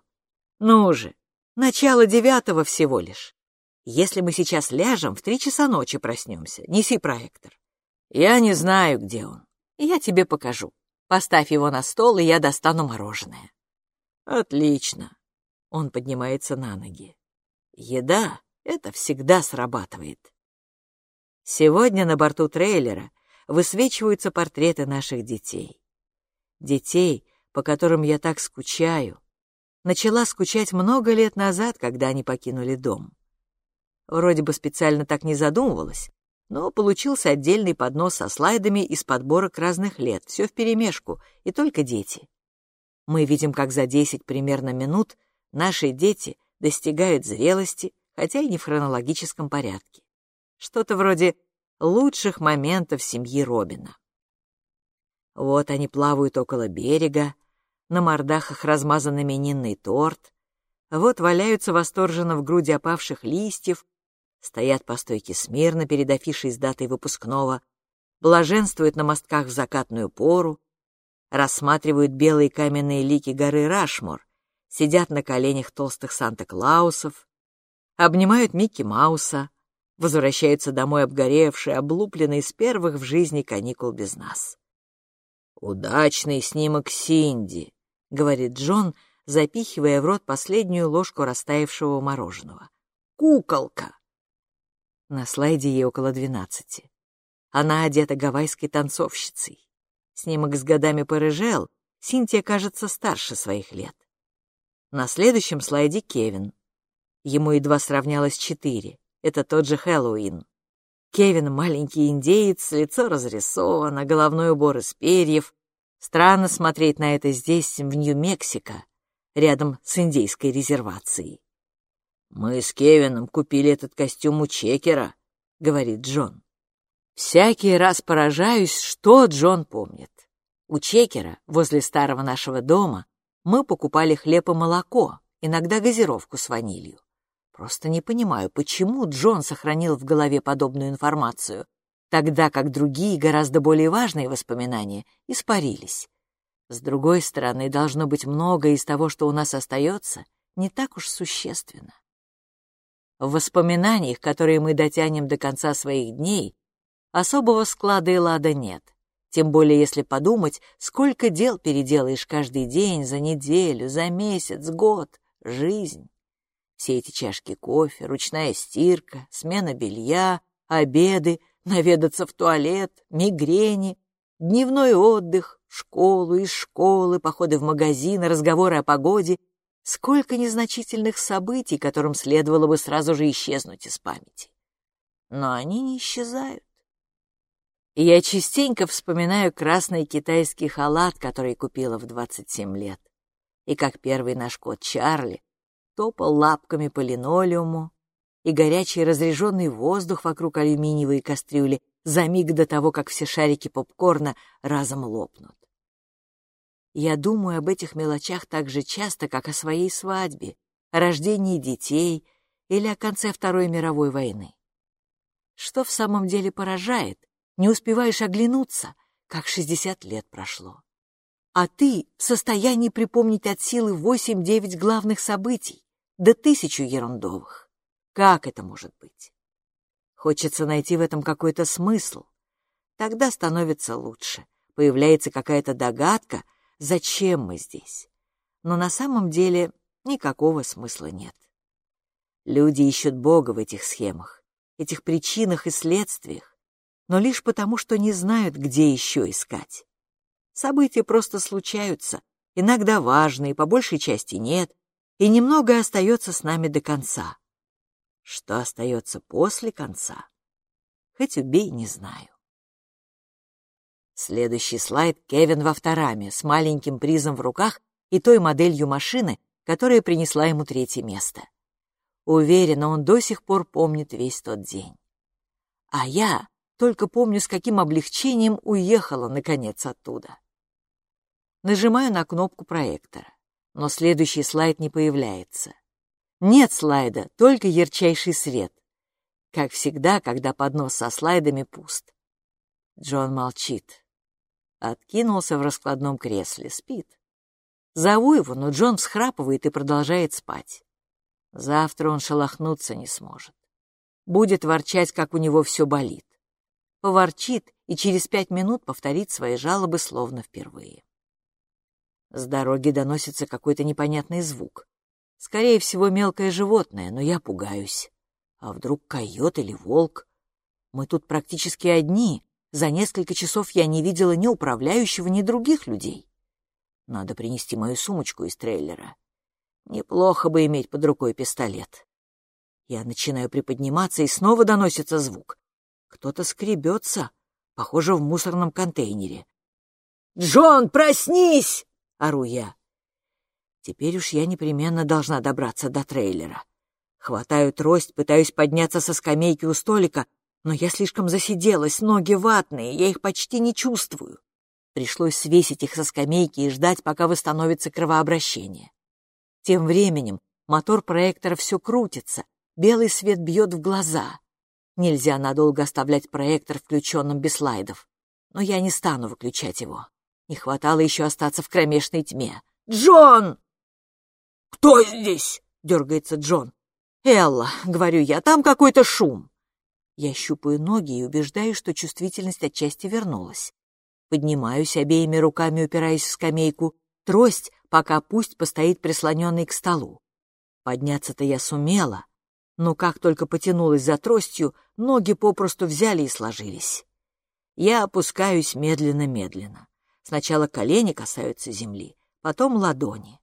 «Ну же, начало девятого всего лишь. Если мы сейчас ляжем, в три часа ночи проснемся. Неси проектор». «Я не знаю, где он. Я тебе покажу. Поставь его на стол, и я достану мороженое». Отлично. Он поднимается на ноги. Еда — это всегда срабатывает. Сегодня на борту трейлера высвечиваются портреты наших детей. Детей, по которым я так скучаю. Начала скучать много лет назад, когда они покинули дом. Вроде бы специально так не задумывалась, но получился отдельный поднос со слайдами из подборок разных лет, все вперемешку, и только дети. Мы видим, как за 10 примерно минут наши дети достигают зрелости, хотя и не в хронологическом порядке. Что-то вроде лучших моментов семьи Робина. Вот они плавают около берега, на мордах размазан именинный торт, вот валяются восторженно в груди опавших листьев, стоят по стойке смирно перед афишей с датой выпускного, блаженствуют на мостках в закатную пору, рассматривают белые каменные лики горы Рашмор, сидят на коленях толстых Санта-Клаусов, обнимают Микки Мауса, возвращаются домой обгоревшие, облупленные с первых в жизни каникул без нас. «Удачный снимок Синди», — говорит Джон, запихивая в рот последнюю ложку растаявшего мороженого. «Куколка!» На слайде ей около двенадцати. Она одета гавайской танцовщицей. Снимок с годами порыжел, Синтия кажется старше своих лет. На следующем слайде Кевин. Ему едва сравнялось четыре. Это тот же Хэллоуин. Кевин — маленький индеец, лицо разрисовано, головной убор из перьев. Странно смотреть на это здесь, в Нью-Мексико, рядом с индейской резервацией. «Мы с Кевином купили этот костюм у Чекера», — говорит Джон. Всякий раз поражаюсь, что Джон помнит. У Чекера, возле старого нашего дома, мы покупали хлеб и молоко, иногда газировку с ванилью. Просто не понимаю, почему Джон сохранил в голове подобную информацию, тогда как другие, гораздо более важные воспоминания испарились. С другой стороны, должно быть многое из того, что у нас остается, не так уж существенно. В воспоминаниях, которые мы дотянем до конца своих дней, особого склада и лада нет. Тем более, если подумать, сколько дел переделаешь каждый день, за неделю, за месяц, год, жизнь. Все эти чашки кофе, ручная стирка, смена белья, обеды, наведаться в туалет, мигрени, дневной отдых, школу из школы, походы в магазины, разговоры о погоде. Сколько незначительных событий, которым следовало бы сразу же исчезнуть из памяти. Но они не исчезают. И я частенько вспоминаю красный китайский халат, который купила в 27 лет. И как первый наш кот Чарли топал лапками по линолеуму, и горячий разреженный воздух вокруг алюминиевой кастрюли за миг до того, как все шарики попкорна разом лопнут. Я думаю об этих мелочах так же часто, как о своей свадьбе, о рождении детей или о конце Второй мировой войны. Что в самом деле поражает, не успеваешь оглянуться, как шестьдесят лет прошло. А ты в состоянии припомнить от силы восемь-девять главных событий, да тысячу ерундовых. Как это может быть? Хочется найти в этом какой-то смысл. Тогда становится лучше. Появляется какая-то догадка, зачем мы здесь. Но на самом деле никакого смысла нет. Люди ищут Бога в этих схемах, этих причинах и следствиях, но лишь потому, что не знают, где еще искать. События просто случаются, иногда важные, по большей части нет, и немного остается с нами до конца. Что остается после конца? Хоть убей, не знаю. Следующий слайд Кевин в автораме с маленьким призом в руках и той моделью машины, которая принесла ему третье место. Уверена, он до сих пор помнит весь тот день. А я только помню, с каким облегчением уехала, наконец, оттуда. Нажимаю на кнопку проектора но следующий слайд не появляется. Нет слайда, только ярчайший свет. Как всегда, когда поднос со слайдами пуст. Джон молчит. Откинулся в раскладном кресле, спит. Зову его, но Джон всхрапывает и продолжает спать. Завтра он шелохнуться не сможет. Будет ворчать, как у него все болит. Поворчит и через пять минут повторит свои жалобы словно впервые. С дороги доносится какой-то непонятный звук. Скорее всего, мелкое животное, но я пугаюсь. А вдруг койот или волк? Мы тут практически одни. За несколько часов я не видела ни управляющего, ни других людей. Надо принести мою сумочку из трейлера. Неплохо бы иметь под рукой пистолет. Я начинаю приподниматься, и снова доносится звук. Кто-то скребется, похоже, в мусорном контейнере. «Джон, проснись!» ору я. Теперь уж я непременно должна добраться до трейлера. Хватаю трость, пытаюсь подняться со скамейки у столика, но я слишком засиделась, ноги ватные, я их почти не чувствую. Пришлось свесить их со скамейки и ждать, пока восстановится кровообращение. Тем временем мотор проектора все крутится, белый свет бьет в глаза. Нельзя надолго оставлять проектор включенным без слайдов, но я не стану выключать его. Не хватало еще остаться в кромешной тьме. «Джон!» «Кто здесь?» — дергается Джон. «Элла», — говорю я, — «там какой-то шум». Я щупаю ноги и убеждаюсь, что чувствительность отчасти вернулась. Поднимаюсь, обеими руками упираюсь в скамейку. Трость пока пусть постоит прислоненной к столу. Подняться-то я сумела, но как только потянулась за тростью, ноги попросту взяли и сложились. Я опускаюсь медленно-медленно. Сначала колени касаются земли, потом ладони.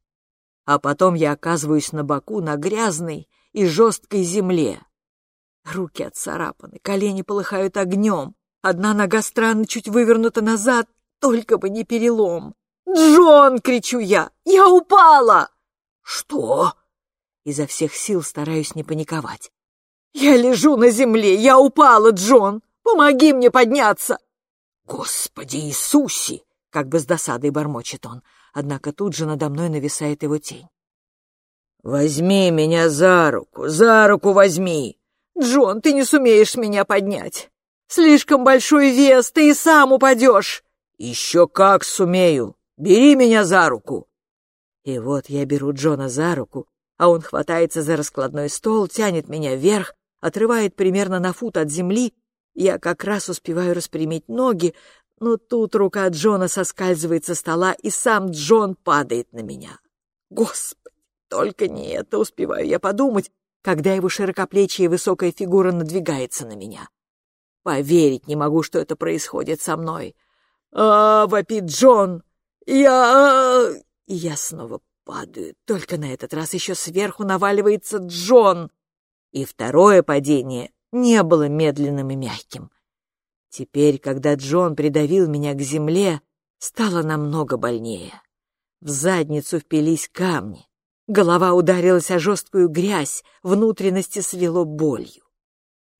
А потом я оказываюсь на боку на грязной и жесткой земле. Руки отцарапаны, колени полыхают огнем, одна нога странно чуть вывернута назад, только бы не перелом. «Джон!» — кричу я. «Я упала!» «Что?» Изо всех сил стараюсь не паниковать. «Я лежу на земле! Я упала, Джон! Помоги мне подняться!» «Господи Иисусе!» — как бы с досадой бормочет он, однако тут же надо мной нависает его тень. «Возьми меня за руку, за руку возьми!» «Джон, ты не сумеешь меня поднять! Слишком большой вес, ты и сам упадешь!» «Еще как сумею! Бери меня за руку!» И вот я беру Джона за руку, а он хватается за раскладной стол, тянет меня вверх, отрывает примерно на фут от земли. Я как раз успеваю распрямить ноги, но тут рука Джона соскальзывает со стола, и сам Джон падает на меня. Господи, только не это успеваю я подумать, когда его широкоплечья и высокая фигура надвигается на меня. Поверить не могу, что это происходит со мной. «А, — вопит Джон, — я... И я снова падаю, только на этот раз еще сверху наваливается Джон. И второе падение не было медленным и мягким. Теперь, когда Джон придавил меня к земле, стало намного больнее. В задницу впились камни. Голова ударилась о жесткую грязь, внутренности свело болью.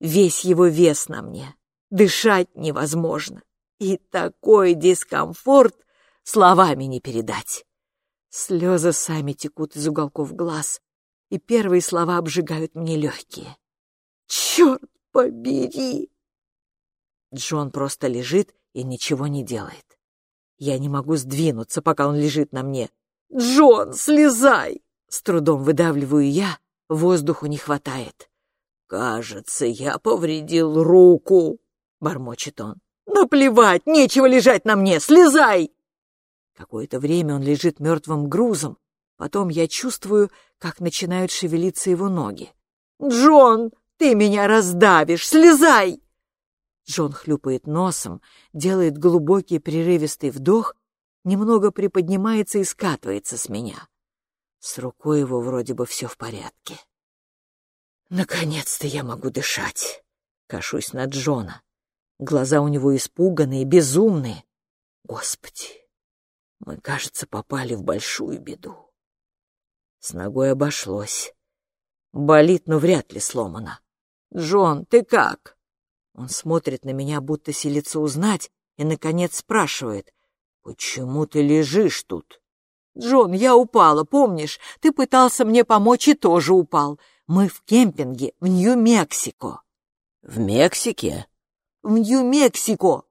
Весь его вес на мне. Дышать невозможно. И такой дискомфорт словами не передать. Слезы сами текут из уголков глаз, и первые слова обжигают мне легкие. «Черт побери!» Джон просто лежит и ничего не делает. Я не могу сдвинуться, пока он лежит на мне. «Джон, слезай!» С трудом выдавливаю я, воздуху не хватает. «Кажется, я повредил руку», — бормочет он. «Наплевать, нечего лежать на мне, слезай!» Какое-то время он лежит мертвым грузом, потом я чувствую, как начинают шевелиться его ноги. «Джон, ты меня раздавишь, слезай!» Джон хлюпает носом, делает глубокий прерывистый вдох, немного приподнимается и скатывается с меня. С рукой его вроде бы все в порядке. Наконец-то я могу дышать. Кашусь на Джона. Глаза у него испуганные, безумные. Господи, мы, кажется, попали в большую беду. С ногой обошлось. Болит, но вряд ли сломано. «Джон, ты как?» Он смотрит на меня, будто силится узнать, и, наконец, спрашивает, «Почему ты лежишь тут?» «Джон, я упала, помнишь? Ты пытался мне помочь и тоже упал. Мы в кемпинге в Нью-Мексико». «В Мексике?» «В Нью-Мексико.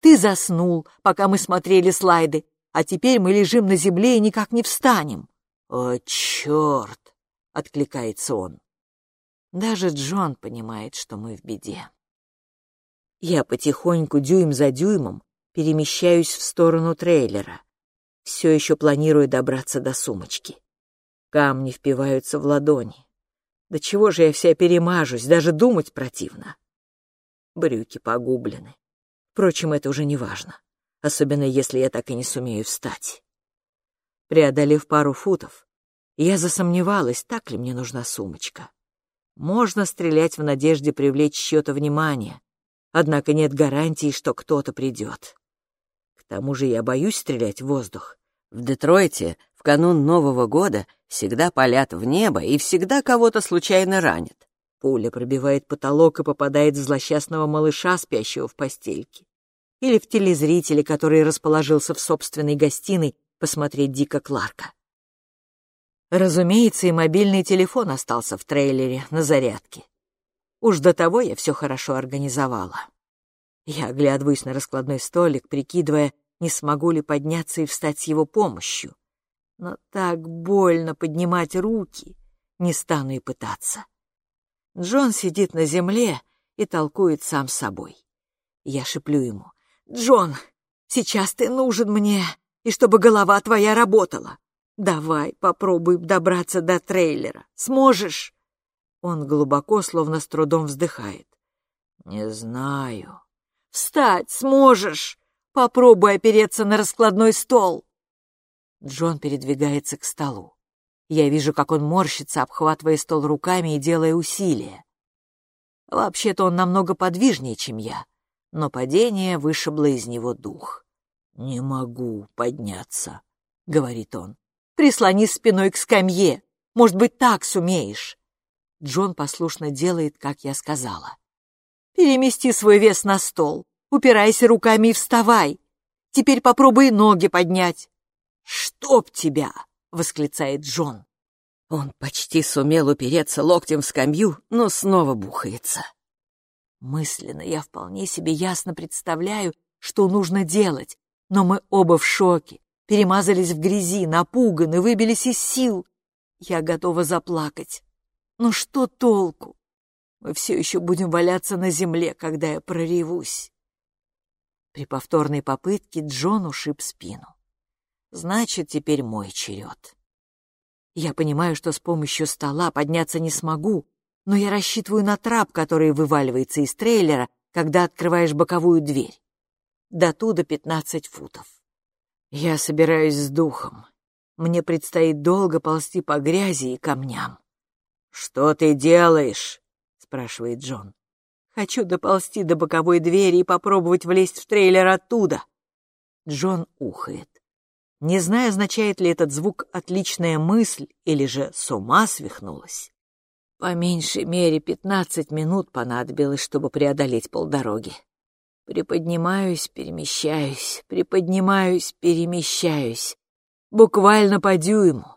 Ты заснул, пока мы смотрели слайды, а теперь мы лежим на земле и никак не встанем». «О, черт!» — откликается он. Даже Джон понимает, что мы в беде. Я потихоньку, дюйм за дюймом, перемещаюсь в сторону трейлера, все еще планирую добраться до сумочки. Камни впиваются в ладони. Да чего же я вся перемажусь, даже думать противно. Брюки погублены. Впрочем, это уже не важно особенно если я так и не сумею встать. Преодолев пару футов, я засомневалась, так ли мне нужна сумочка. Можно стрелять в надежде привлечь чье-то внимание, однако нет гарантии, что кто-то придет. К тому же я боюсь стрелять в воздух. В Детройте в канун Нового года всегда палят в небо и всегда кого-то случайно ранят. Пуля пробивает потолок и попадает в злосчастного малыша, спящего в постельке или в телезрителе, который расположился в собственной гостиной посмотреть Дика Кларка. Разумеется, и мобильный телефон остался в трейлере на зарядке. Уж до того я все хорошо организовала. Я оглядываюсь на раскладной столик, прикидывая, не смогу ли подняться и встать с его помощью. Но так больно поднимать руки, не стану и пытаться. Джон сидит на земле и толкует сам собой. Я шеплю ему. «Джон, сейчас ты нужен мне, и чтобы голова твоя работала. Давай попробуем добраться до трейлера. Сможешь?» Он глубоко, словно с трудом вздыхает. «Не знаю». «Встать сможешь? Попробуй опереться на раскладной стол». Джон передвигается к столу. Я вижу, как он морщится, обхватывая стол руками и делая усилия. Вообще-то он намного подвижнее, чем я, но падение вышибло из него дух. «Не могу подняться», — говорит он. «Прислони спиной к скамье. Может быть, так сумеешь». Джон послушно делает, как я сказала. «Перемести свой вес на стол, упирайся руками и вставай. Теперь попробуй ноги поднять». «Чтоб тебя!» — восклицает Джон. Он почти сумел упереться локтем в скамью, но снова бухается. Мысленно я вполне себе ясно представляю, что нужно делать, но мы оба в шоке, перемазались в грязи, напуганы, выбились из сил. Я готова заплакать. Но что толку? Мы все еще будем валяться на земле, когда я проревусь. При повторной попытке Джон ушиб спину. Значит, теперь мой черед. Я понимаю, что с помощью стола подняться не смогу, но я рассчитываю на трап, который вываливается из трейлера, когда открываешь боковую дверь. До туда пятнадцать футов. Я собираюсь с духом. Мне предстоит долго ползти по грязи и камням. «Что ты делаешь?» — спрашивает Джон. «Хочу доползти до боковой двери и попробовать влезть в трейлер оттуда». Джон ухает. Не знаю, означает ли этот звук «отличная мысль» или же «с ума свихнулась». По меньшей мере пятнадцать минут понадобилось, чтобы преодолеть полдороги. Приподнимаюсь, перемещаюсь, приподнимаюсь, перемещаюсь. Буквально по дюйму.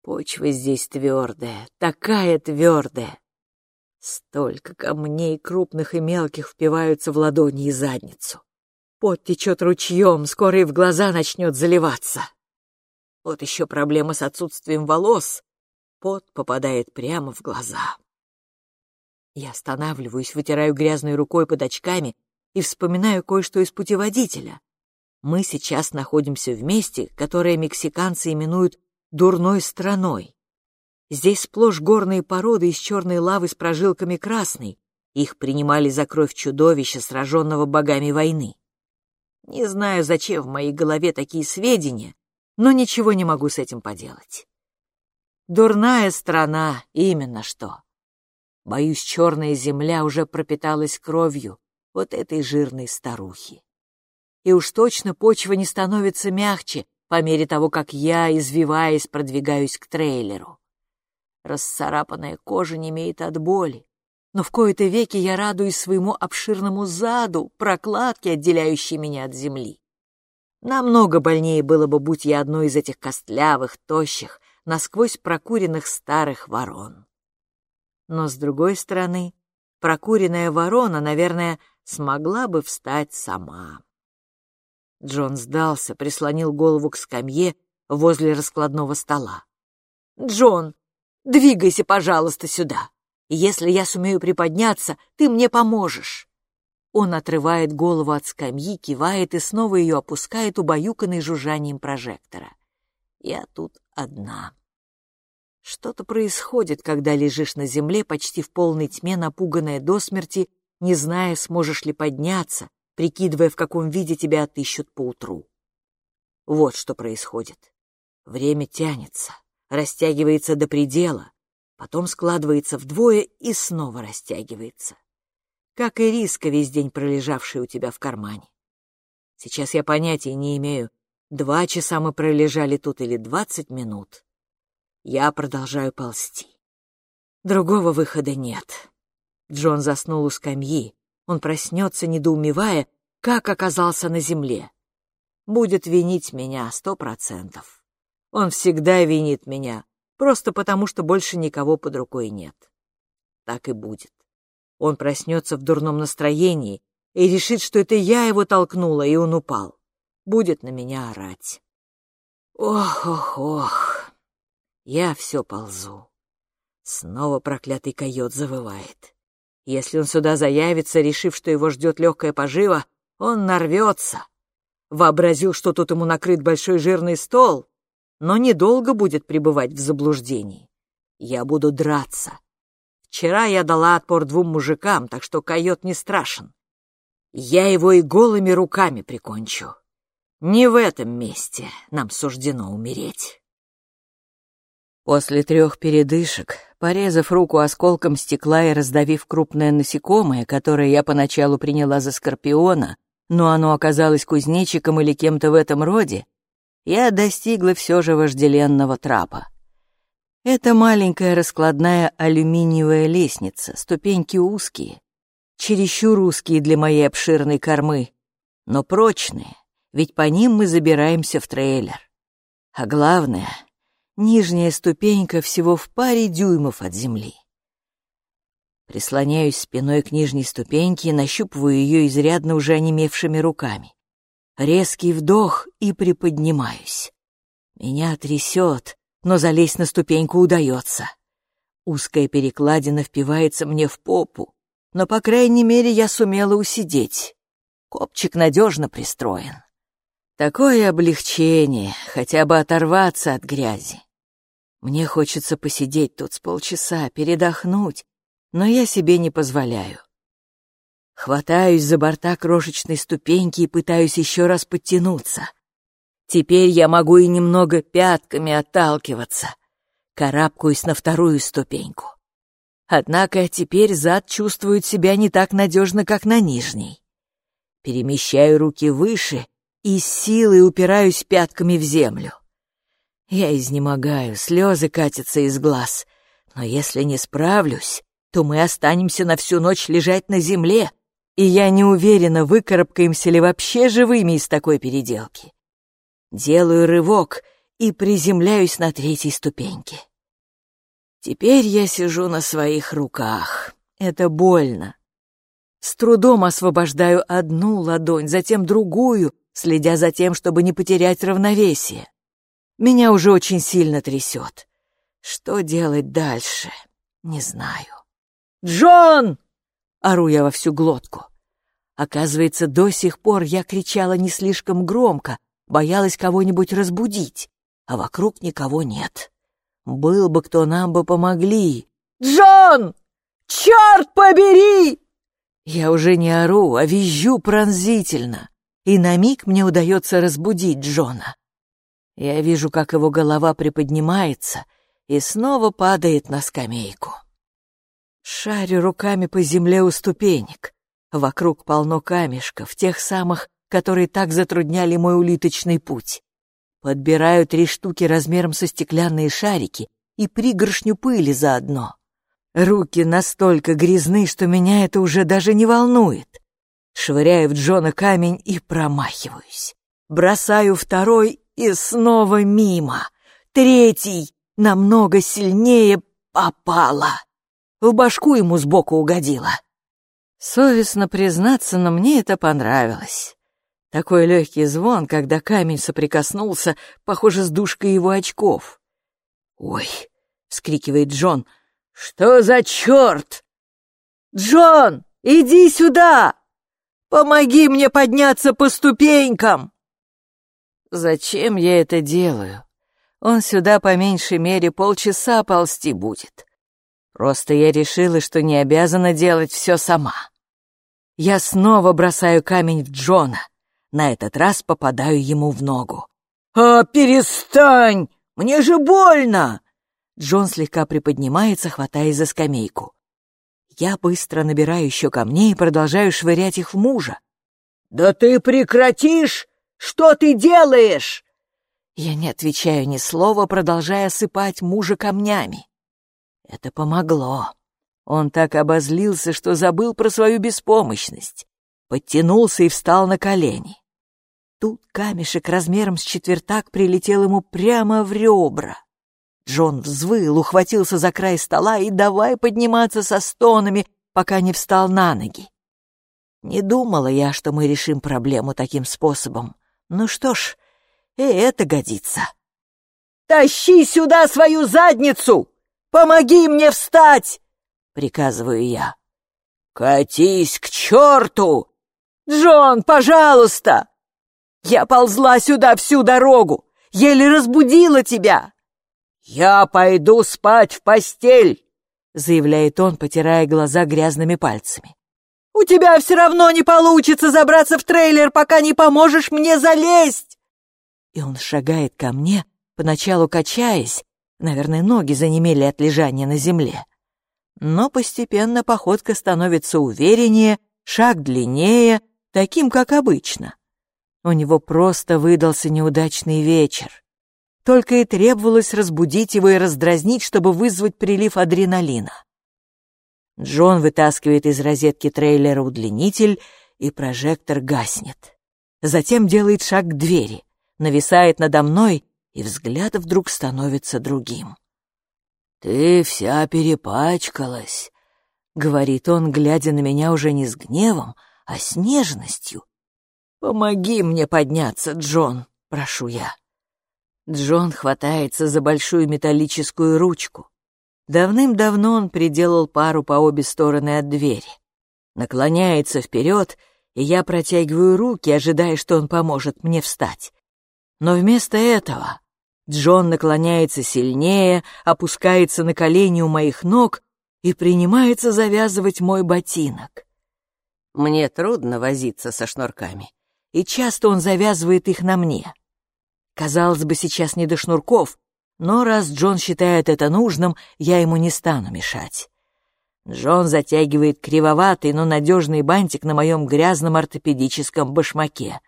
Почва здесь твердая, такая твердая. Столько камней крупных и мелких впиваются в ладони и задницу. Пот течет ручьем, скоро и в глаза начнет заливаться. Вот еще проблема с отсутствием волос. Пот попадает прямо в глаза. Я останавливаюсь, вытираю грязной рукой под очками и вспоминаю кое-что из путеводителя. Мы сейчас находимся в месте, которое мексиканцы именуют «дурной страной». Здесь сплошь горные породы из черной лавы с прожилками красной. Их принимали за кровь чудовища, сраженного богами войны. Не знаю, зачем в моей голове такие сведения, но ничего не могу с этим поделать. Дурная страна, именно что. Боюсь, черная земля уже пропиталась кровью вот этой жирной старухи. И уж точно почва не становится мягче по мере того, как я, извиваясь, продвигаюсь к трейлеру. Расцарапанная кожа не имеет от боли, но в кои-то веки я радуюсь своему обширному заду, прокладке, отделяющей меня от земли. Намного больнее было бы, будь я одной из этих костлявых, тощих, насквозь прокуренных старых ворон. Но, с другой стороны, прокуренная ворона, наверное, смогла бы встать сама. Джон сдался, прислонил голову к скамье возле раскладного стола. «Джон, двигайся, пожалуйста, сюда. Если я сумею приподняться, ты мне поможешь». Он отрывает голову от скамьи, кивает и снова ее опускает, убаюканный жужжанием прожектора. Я тут одна. Что-то происходит, когда лежишь на земле почти в полной тьме, напуганная до смерти, не зная, сможешь ли подняться, прикидывая, в каком виде тебя отыщут поутру. Вот что происходит. Время тянется, растягивается до предела, потом складывается вдвое и снова растягивается. Как и риска, весь день пролежавшая у тебя в кармане. Сейчас я понятия не имею, Два часа мы пролежали тут или двадцать минут. Я продолжаю ползти. Другого выхода нет. Джон заснул у скамьи. Он проснется, недоумевая, как оказался на земле. Будет винить меня сто процентов. Он всегда винит меня, просто потому, что больше никого под рукой нет. Так и будет. Он проснется в дурном настроении и решит, что это я его толкнула, и он упал будет на меня орать. Ох-ох-ох, я все ползу. Снова проклятый койот завывает. Если он сюда заявится, решив, что его ждет легкая пожива, он нарвется. Вообразил, что тут ему накрыт большой жирный стол, но недолго будет пребывать в заблуждении. Я буду драться. Вчера я дала отпор двум мужикам, так что койот не страшен. Я его и голыми руками прикончу. Не в этом месте нам суждено умереть. После трех передышек, порезав руку осколком стекла и раздавив крупное насекомое, которое я поначалу приняла за скорпиона, но оно оказалось кузнечиком или кем-то в этом роде, я достигла все же вожделенного трапа. Это маленькая раскладная алюминиевая лестница, ступеньки узкие, чересчур узкие для моей обширной кормы, но прочные, ведь по ним мы забираемся в трейлер. А главное, нижняя ступенька всего в паре дюймов от земли. Прислоняюсь спиной к нижней ступеньке и нащупываю ее изрядно уже онемевшими руками. Резкий вдох и приподнимаюсь. Меня трясет, но залезть на ступеньку удается. Узкая перекладина впивается мне в попу, но, по крайней мере, я сумела усидеть. Копчик надежно пристроен. Такое облегчение, хотя бы оторваться от грязи. Мне хочется посидеть тут с полчаса, передохнуть, но я себе не позволяю. Хватаюсь за борта крошечной ступеньки и пытаюсь еще раз подтянуться. Теперь я могу и немного пятками отталкиваться. Карабкаюсь на вторую ступеньку. Однако теперь зад чувствует себя не так надежно, как на нижней. Перемещаю руки выше и силой упираюсь пятками в землю. Я изнемогаю, слезы катятся из глаз, но если не справлюсь, то мы останемся на всю ночь лежать на земле, и я не уверена, выкарабкаемся ли вообще живыми из такой переделки. Делаю рывок и приземляюсь на третьей ступеньке. Теперь я сижу на своих руках. Это больно. С трудом освобождаю одну ладонь, затем другую, следя за тем, чтобы не потерять равновесие. Меня уже очень сильно трясет. Что делать дальше, не знаю. «Джон!» — ору я во всю глотку. Оказывается, до сих пор я кричала не слишком громко, боялась кого-нибудь разбудить, а вокруг никого нет. Был бы кто, нам бы помогли. «Джон! Черт побери!» Я уже не ору, а визжу пронзительно, и на миг мне удается разбудить Джона. Я вижу, как его голова приподнимается и снова падает на скамейку. Шарю руками по земле у ступенек. Вокруг полно камешков, тех самых, которые так затрудняли мой улиточный путь. Подбираю три штуки размером со стеклянные шарики и пригоршню пыли заодно. Руки настолько грязны, что меня это уже даже не волнует. Швыряю в Джона камень и промахиваюсь. Бросаю второй и снова мимо. Третий намного сильнее попала в башку ему сбоку угодила. Совестно признаться, но мне это понравилось. Такой легкий звон, когда камень соприкоснулся, похоже, с душкой его очков. «Ой!» — вскрикивает Джон. «Что за черт?» «Джон, иди сюда! Помоги мне подняться по ступенькам!» Зачем я это делаю? Он сюда по меньшей мере полчаса ползти будет. Просто я решила, что не обязана делать все сама. Я снова бросаю камень в Джона. На этот раз попадаю ему в ногу. «А, перестань! Мне же больно!» Джон слегка приподнимается, хватаясь за скамейку. Я быстро набираю еще камней и продолжаю швырять их в мужа. «Да ты прекратишь! Что ты делаешь?» Я не отвечаю ни слова, продолжая сыпать мужа камнями. Это помогло. Он так обозлился, что забыл про свою беспомощность. Подтянулся и встал на колени. Тут камешек размером с четвертак прилетел ему прямо в ребра. Джон взвыл, ухватился за край стола и давай подниматься со стонами, пока не встал на ноги. Не думала я, что мы решим проблему таким способом. Ну что ж, и это годится. «Тащи сюда свою задницу! Помоги мне встать!» — приказываю я. «Катись к черту! Джон, пожалуйста! Я ползла сюда всю дорогу, еле разбудила тебя!» «Я пойду спать в постель!» — заявляет он, потирая глаза грязными пальцами. «У тебя все равно не получится забраться в трейлер, пока не поможешь мне залезть!» И он шагает ко мне, поначалу качаясь, наверное, ноги занемели от лежания на земле. Но постепенно походка становится увереннее, шаг длиннее, таким, как обычно. У него просто выдался неудачный вечер. Только и требовалось разбудить его и раздразнить, чтобы вызвать прилив адреналина. Джон вытаскивает из розетки трейлера удлинитель, и прожектор гаснет. Затем делает шаг к двери, нависает надо мной, и взгляд вдруг становится другим. «Ты вся перепачкалась», — говорит он, глядя на меня уже не с гневом, а с нежностью. «Помоги мне подняться, Джон», — прошу я. Джон хватается за большую металлическую ручку. Давным-давно он приделал пару по обе стороны от двери. Наклоняется вперед, и я протягиваю руки, ожидая, что он поможет мне встать. Но вместо этого Джон наклоняется сильнее, опускается на колени у моих ног и принимается завязывать мой ботинок. Мне трудно возиться со шнурками, и часто он завязывает их на мне. Казалось бы, сейчас не до шнурков, но раз Джон считает это нужным, я ему не стану мешать. Джон затягивает кривоватый, но надежный бантик на моем грязном ортопедическом башмаке.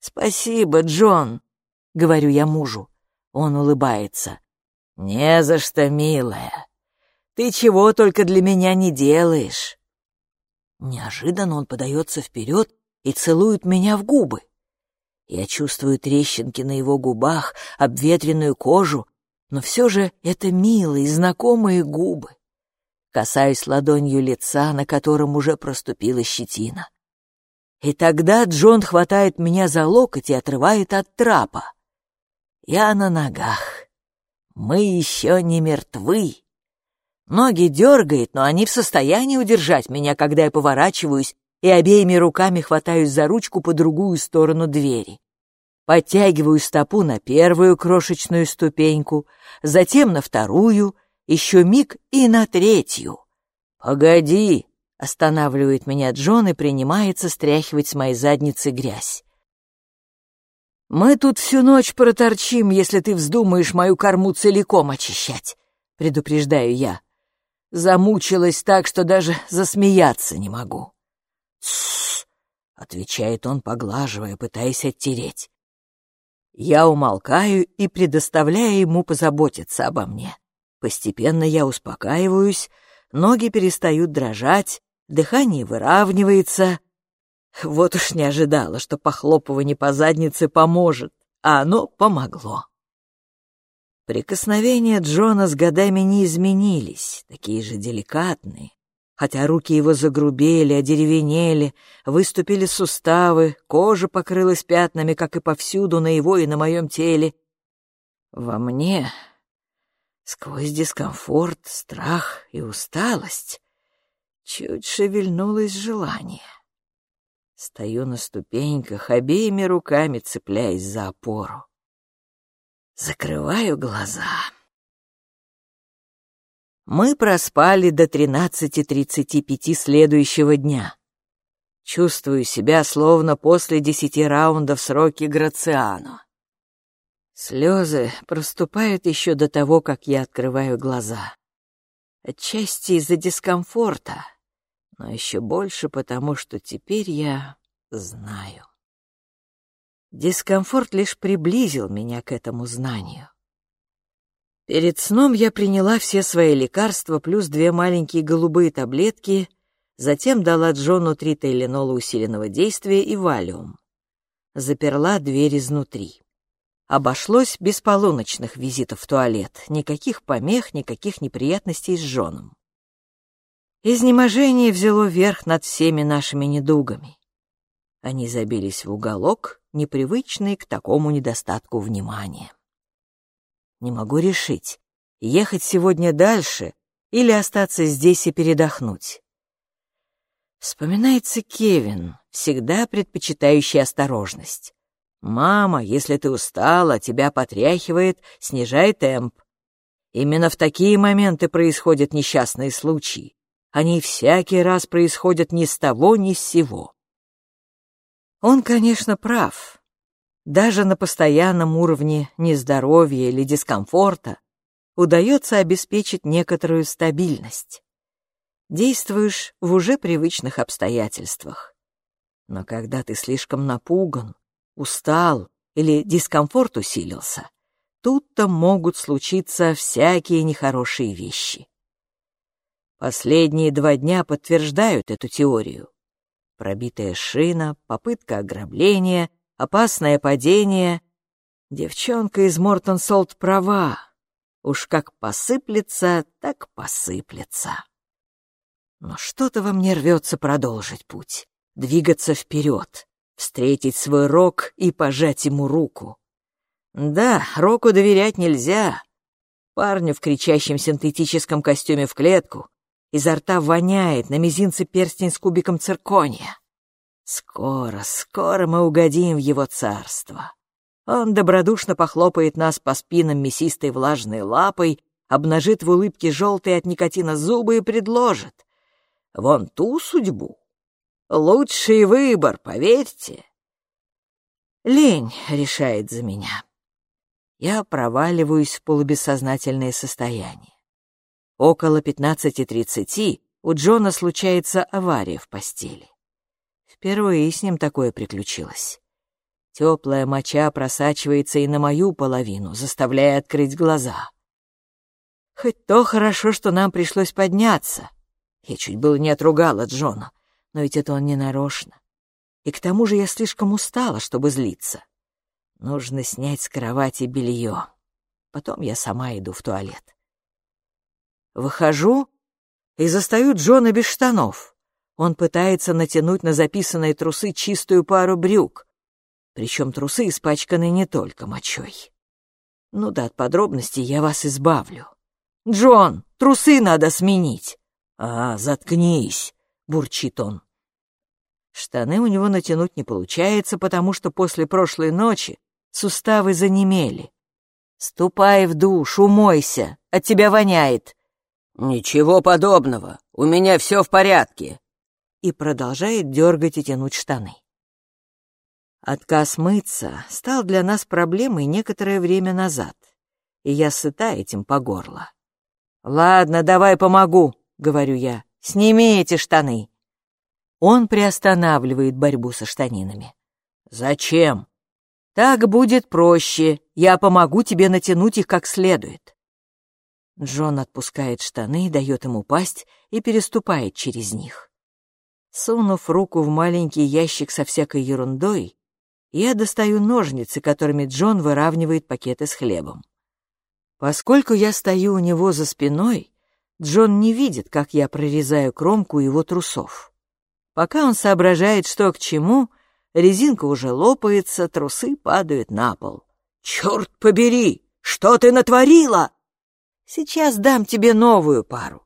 «Спасибо, Джон», — говорю я мужу. Он улыбается. «Не за что, милая. Ты чего только для меня не делаешь». Неожиданно он подается вперед и целует меня в губы. Я чувствую трещинки на его губах, обветренную кожу, но все же это милые, знакомые губы. Касаюсь ладонью лица, на котором уже проступила щетина. И тогда Джон хватает меня за локоть и отрывает от трапа. Я на ногах. Мы еще не мертвы. Ноги дергает, но они в состоянии удержать меня, когда я поворачиваюсь и обеими руками хватаюсь за ручку по другую сторону двери. Подтягиваю стопу на первую крошечную ступеньку, затем на вторую, еще миг и на третью. «Погоди!» — останавливает меня Джон и принимается стряхивать с моей задницы грязь. «Мы тут всю ночь проторчим, если ты вздумаешь мою корму целиком очищать», — предупреждаю я. Замучилась так, что даже засмеяться не могу. Отвечает он, поглаживая, пытаясь оттереть. Я умолкаю и предоставляю ему позаботиться обо мне. Постепенно я успокаиваюсь, ноги перестают дрожать, дыхание выравнивается. Вот уж не ожидала, что похлопывание по заднице поможет, а оно помогло. Прикосновения Джона с годами не изменились, такие же деликатные, хотя руки его загрубели, одеревенели, выступили суставы, кожа покрылась пятнами, как и повсюду на его и на моем теле. Во мне, сквозь дискомфорт, страх и усталость, чуть шевельнулось желание. Стою на ступеньках, обеими руками цепляясь за опору. Закрываю глаза. Мы проспали до 13.35 следующего дня. Чувствую себя словно после десяти раундов сроки Грациано. Слезы проступают еще до того, как я открываю глаза. Отчасти из-за дискомфорта, но еще больше потому, что теперь я знаю. Дискомфорт лишь приблизил меня к этому знанию. Перед сном я приняла все свои лекарства плюс две маленькие голубые таблетки, затем дала Джону три тайленола усиленного действия и валиум. Заперла дверь изнутри. Обошлось без полуночных визитов в туалет, никаких помех, никаких неприятностей с Джоном. Изнеможение взяло верх над всеми нашими недугами. Они забились в уголок, непривычные к такому недостатку внимания. Не могу решить, ехать сегодня дальше или остаться здесь и передохнуть. Вспоминается Кевин, всегда предпочитающий осторожность. «Мама, если ты устала, тебя потряхивает, снижай темп». Именно в такие моменты происходят несчастные случаи. Они всякий раз происходят ни с того, ни с сего. Он, конечно, прав. Даже на постоянном уровне нездоровья или дискомфорта удается обеспечить некоторую стабильность. Действуешь в уже привычных обстоятельствах. Но когда ты слишком напуган, устал или дискомфорт усилился, тут-то могут случиться всякие нехорошие вещи. Последние два дня подтверждают эту теорию. Пробитая шина, попытка ограбления, опасное падение. Девчонка из Мортон-Солт права. Уж как посыплется, так посыплется. Но что-то во мне рвется продолжить путь, двигаться вперед, встретить свой Рок и пожать ему руку. Да, Року доверять нельзя. Парню в кричащем синтетическом костюме в клетку изо рта воняет, на мизинце перстень с кубиком циркония. Скоро, скоро мы угодим в его царство. Он добродушно похлопает нас по спинам мясистой влажной лапой, обнажит в улыбке желтые от никотина зубы и предложит. Вон ту судьбу. Лучший выбор, поверьте. Лень решает за меня. Я проваливаюсь в полубессознательное состояние. Около 15.30 у Джона случается авария в постели. Впервые с ним такое приключилось. Теплая моча просачивается и на мою половину, заставляя открыть глаза. Хоть то хорошо, что нам пришлось подняться. Я чуть было не отругала Джона, но ведь это он не нарочно. И к тому же я слишком устала, чтобы злиться. Нужно снять с кровати белье. Потом я сама иду в туалет. Выхожу и застаю Джона без штанов. Он пытается натянуть на записанные трусы чистую пару брюк. Причем трусы испачканы не только мочой. Ну да, от подробностей я вас избавлю. «Джон, трусы надо сменить!» «А, заткнись!» — бурчит он. Штаны у него натянуть не получается, потому что после прошлой ночи суставы занемели. «Ступай в душ, умойся, от тебя воняет!» «Ничего подобного, у меня все в порядке!» И продолжает дергать и тянуть штаны. Отказ мыться стал для нас проблемой некоторое время назад, и я сыта этим по горло. «Ладно, давай помогу», — говорю я, — «сними эти штаны». Он приостанавливает борьбу со штанинами. «Зачем?» «Так будет проще, я помогу тебе натянуть их как следует». Джон отпускает штаны, дает ему пасть и переступает через них. Сунув руку в маленький ящик со всякой ерундой, я достаю ножницы, которыми Джон выравнивает пакеты с хлебом. Поскольку я стою у него за спиной, Джон не видит, как я прорезаю кромку его трусов. Пока он соображает, что к чему, резинка уже лопается, трусы падают на пол. «Черт побери! Что ты натворила?» «Сейчас дам тебе новую пару».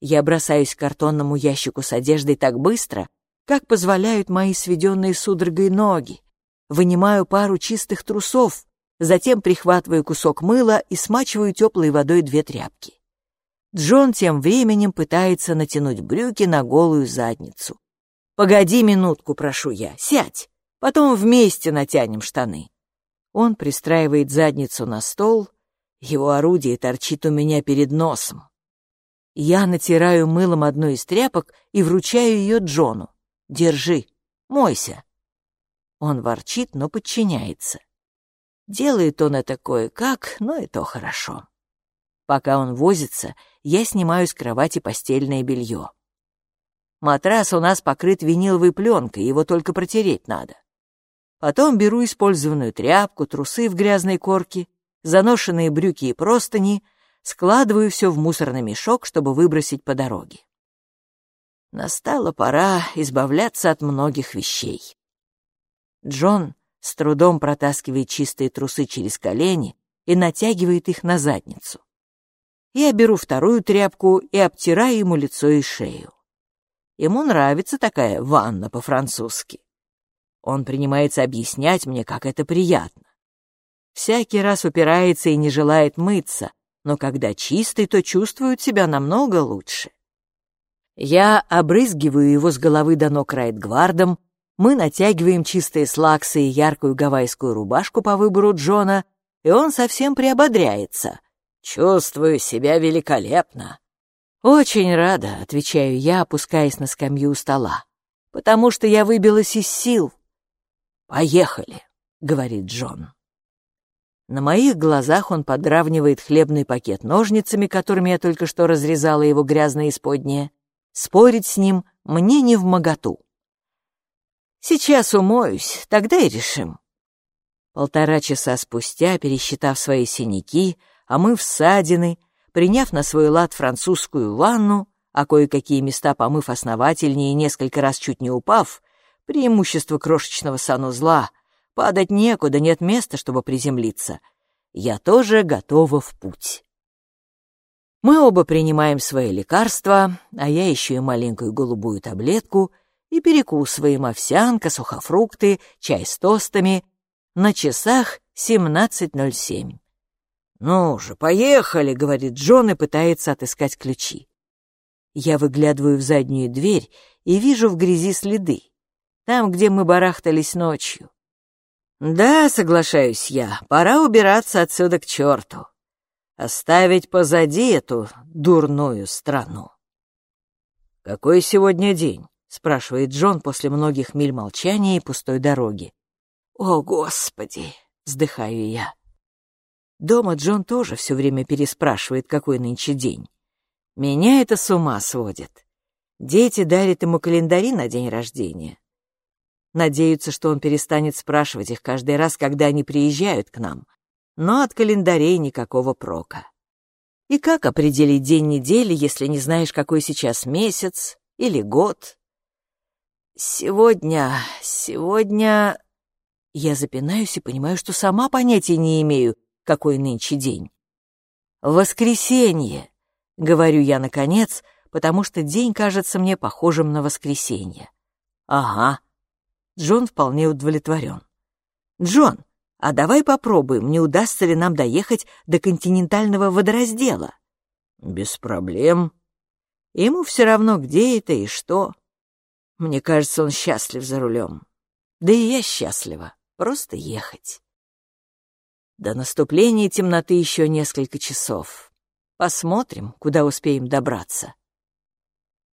Я бросаюсь к картонному ящику с одеждой так быстро, как позволяют мои сведенные судорогой ноги, вынимаю пару чистых трусов, затем прихватываю кусок мыла и смачиваю теплой водой две тряпки. Джон тем временем пытается натянуть брюки на голую задницу. «Погоди минутку, прошу я, сядь, потом вместе натянем штаны». Он пристраивает задницу на стол, его орудие торчит у меня перед носом. Я натираю мылом одну из тряпок и вручаю ее Джону. «Держи, мойся». Он ворчит, но подчиняется. Делает он это кое-как, но и то хорошо. Пока он возится, я снимаю с кровати постельное белье. Матрас у нас покрыт виниловой пленкой, его только протереть надо. Потом беру использованную тряпку, трусы в грязной корке, заношенные брюки и простыни, складываю все в мусорный мешок, чтобы выбросить по дороге. Настала пора избавляться от многих вещей. Джон с трудом протаскивает чистые трусы через колени и натягивает их на задницу. Я беру вторую тряпку и обтираю ему лицо и шею. Ему нравится такая ванна по-французски. Он принимается объяснять мне, как это приятно. Всякий раз упирается и не желает мыться, но когда чистый, то чувствует себя намного лучше. Я обрызгиваю его с головы до ног райтгвардом, мы натягиваем чистые слаксы и яркую гавайскую рубашку по выбору Джона, и он совсем приободряется. «Чувствую себя великолепно». «Очень рада», — отвечаю я, опускаясь на скамью у стола, «потому что я выбилась из сил». «Поехали», — говорит Джон. На моих глазах он подравнивает хлебный пакет ножницами, которыми я только что разрезала его грязное исподнее. Спорить с ним мне не в моготу. Сейчас умоюсь, тогда и решим. Полтора часа спустя, пересчитав свои синяки, омыв ссадины, приняв на свой лад французскую ванну, а кое-какие места помыв основательнее и несколько раз чуть не упав, преимущество крошечного санузла — Падать некуда, нет места, чтобы приземлиться. Я тоже готова в путь. Мы оба принимаем свои лекарства, а я еще и маленькую голубую таблетку и перекусываем овсянка, сухофрукты, чай с тостами. На часах 17.07. «Ну же, поехали», — говорит Джон и пытается отыскать ключи. Я выглядываю в заднюю дверь и вижу в грязи следы. Там, где мы барахтались ночью. «Да, соглашаюсь я, пора убираться отсюда к черту. Оставить позади эту дурную страну». «Какой сегодня день?» — спрашивает Джон после многих миль молчания и пустой дороги. «О, Господи!» — вздыхаю я. Дома Джон тоже все время переспрашивает, какой нынче день. Меня это с ума сводит. Дети дарят ему календари на день рождения, Надеются, что он перестанет спрашивать их каждый раз, когда они приезжают к нам. Но от календарей никакого прока. И как определить день недели, если не знаешь, какой сейчас месяц или год? Сегодня, сегодня... Я запинаюсь и понимаю, что сама понятия не имею, какой нынче день. «Воскресенье», — говорю я наконец, потому что день кажется мне похожим на воскресенье. «Ага», Джон вполне удовлетворен. «Джон, а давай попробуем, не удастся ли нам доехать до континентального водораздела?» «Без проблем». Ему все равно, где это и что. Мне кажется, он счастлив за рулем. Да и я счастлива. Просто ехать. До наступления темноты еще несколько часов. Посмотрим, куда успеем добраться.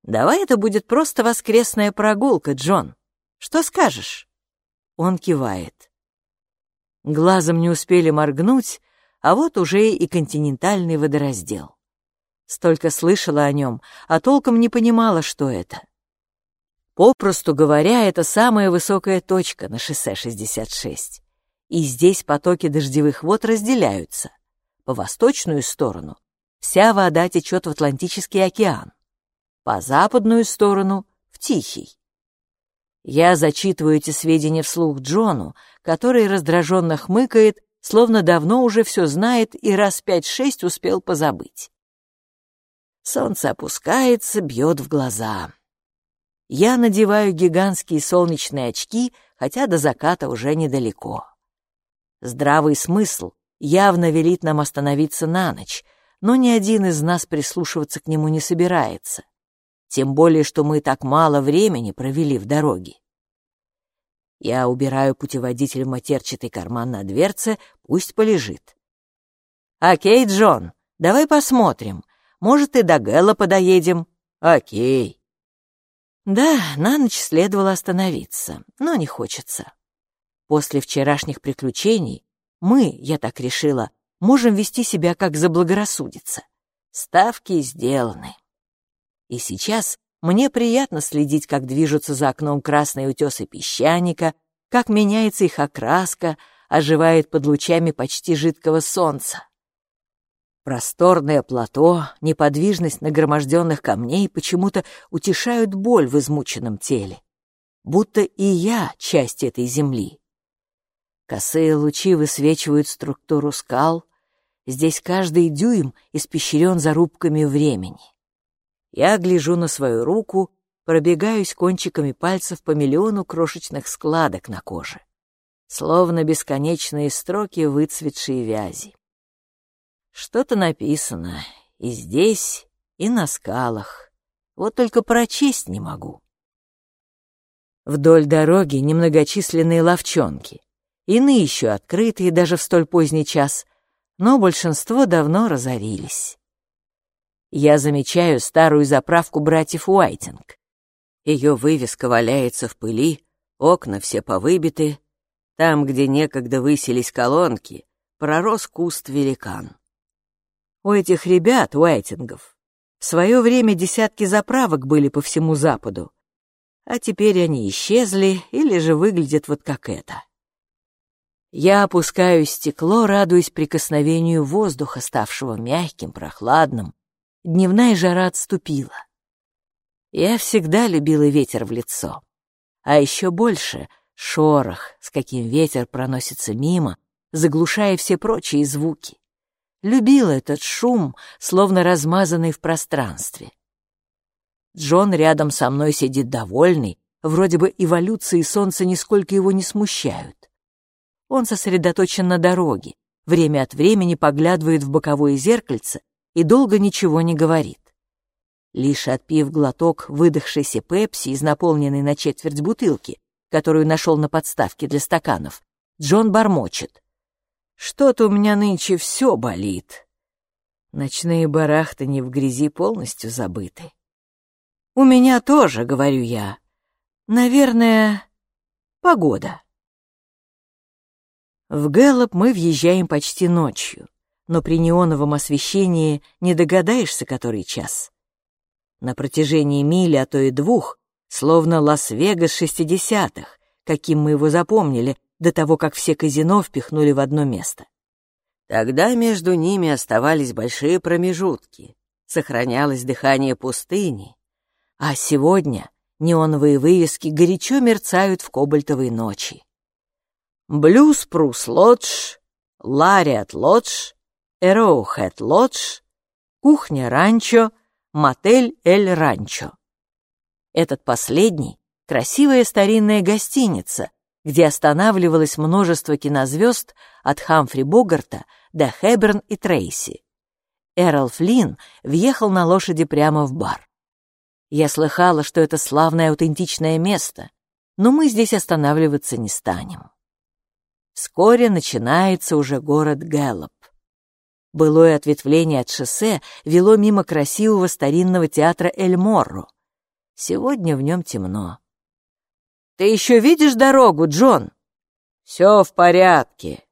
Давай это будет просто воскресная прогулка, Джон. Что скажешь?» Он кивает. Глазом не успели моргнуть, а вот уже и континентальный водораздел. Столько слышала о нем, а толком не понимала, что это. Попросту говоря, это самая высокая точка на шоссе 66. И здесь потоки дождевых вод разделяются. По восточную сторону вся вода течет в Атлантический океан, по западную сторону — в Тихий. Я зачитываю эти сведения вслух Джону, который раздраженно хмыкает, словно давно уже все знает и раз пять-шесть успел позабыть. Солнце опускается, бьет в глаза. Я надеваю гигантские солнечные очки, хотя до заката уже недалеко. Здравый смысл явно велит нам остановиться на ночь, но ни один из нас прислушиваться к нему не собирается тем более, что мы так мало времени провели в дороге. Я убираю путеводитель в матерчатый карман на дверце, пусть полежит. «Окей, Джон, давай посмотрим. Может, и до Гэллопа доедем?» «Окей». Да, на ночь следовало остановиться, но не хочется. После вчерашних приключений мы, я так решила, можем вести себя как заблагорассудится. Ставки сделаны. И сейчас мне приятно следить, как движутся за окном красные утесы песчаника, как меняется их окраска, оживает под лучами почти жидкого солнца. Просторное плато, неподвижность нагроможденных камней почему-то утешают боль в измученном теле. Будто и я часть этой земли. Косые лучи высвечивают структуру скал, Здесь каждый дюйм испещрен зарубками времени. Я гляжу на свою руку, пробегаюсь кончиками пальцев по миллиону крошечных складок на коже, словно бесконечные строки выцветшей вязи. Что-то написано и здесь, и на скалах. Вот только прочесть не могу. Вдоль дороги немногочисленные ловчонки. Иные еще открытые даже в столь поздний час, но большинство давно разорились. Я замечаю старую заправку братьев Уайтинг. Ее вывеска валяется в пыли, окна все повыбиты. Там, где некогда высились колонки, пророс куст-великан. У этих ребят, Уайтингов, в свое время десятки заправок были по всему Западу, а теперь они исчезли или же выглядят вот как это. Я опускаю стекло, радуясь прикосновению воздуха, ставшего мягким, прохладным. Дневная жара отступила. Я всегда любила ветер в лицо. А еще больше — шорох, с каким ветер проносится мимо, заглушая все прочие звуки. Любила этот шум, словно размазанный в пространстве. Джон рядом со мной сидит довольный, вроде бы эволюции солнца нисколько его не смущают. Он сосредоточен на дороге, время от времени поглядывает в боковое зеркальце и долго ничего не говорит. Лишь отпив глоток выдохшейся пепси из наполненной на четверть бутылки, которую нашел на подставке для стаканов, Джон бормочет. «Что-то у меня нынче все болит». Ночные барахты не в грязи полностью забыты. «У меня тоже», — говорю я. «Наверное, погода». В Гэллоп мы въезжаем почти ночью, но при неоновом освещении не догадаешься, который час. На протяжении мили, а то и двух, словно Лас-Вегас шестидесятых, каким мы его запомнили, до того, как все казино впихнули в одно место. Тогда между ними оставались большие промежутки, сохранялось дыхание пустыни, а сегодня неоновые вывески горячо мерцают в кобальтовой ночи. Блюз Прус Лодж, Лариат Лодж, Эроухэт Лодж, Кухня Ранчо, Мотель Эль Ранчо. Этот последний — красивая старинная гостиница, где останавливалось множество кинозвезд от Хамфри Богарта до Хэберн и Трейси. Эрл Флинн въехал на лошади прямо в бар. Я слыхала, что это славное аутентичное место, но мы здесь останавливаться не станем. Вскоре начинается уже город Гэллоп. Былое ответвление от шоссе вело мимо красивого старинного театра Эль Морро. Сегодня в нем темно. «Ты еще видишь дорогу, Джон?» «Все в порядке».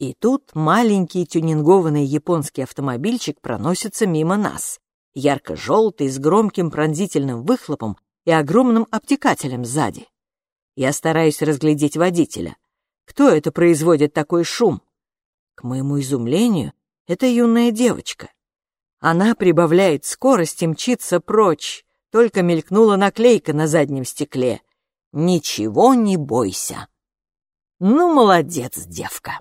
И тут маленький тюнингованный японский автомобильчик проносится мимо нас ярко-желтый, с громким пронзительным выхлопом и огромным обтекателем сзади. Я стараюсь разглядеть водителя. Кто это производит такой шум? К моему изумлению, это юная девочка. Она прибавляет скорость и мчится прочь, только мелькнула наклейка на заднем стекле. «Ничего не бойся». Ну, молодец, девка.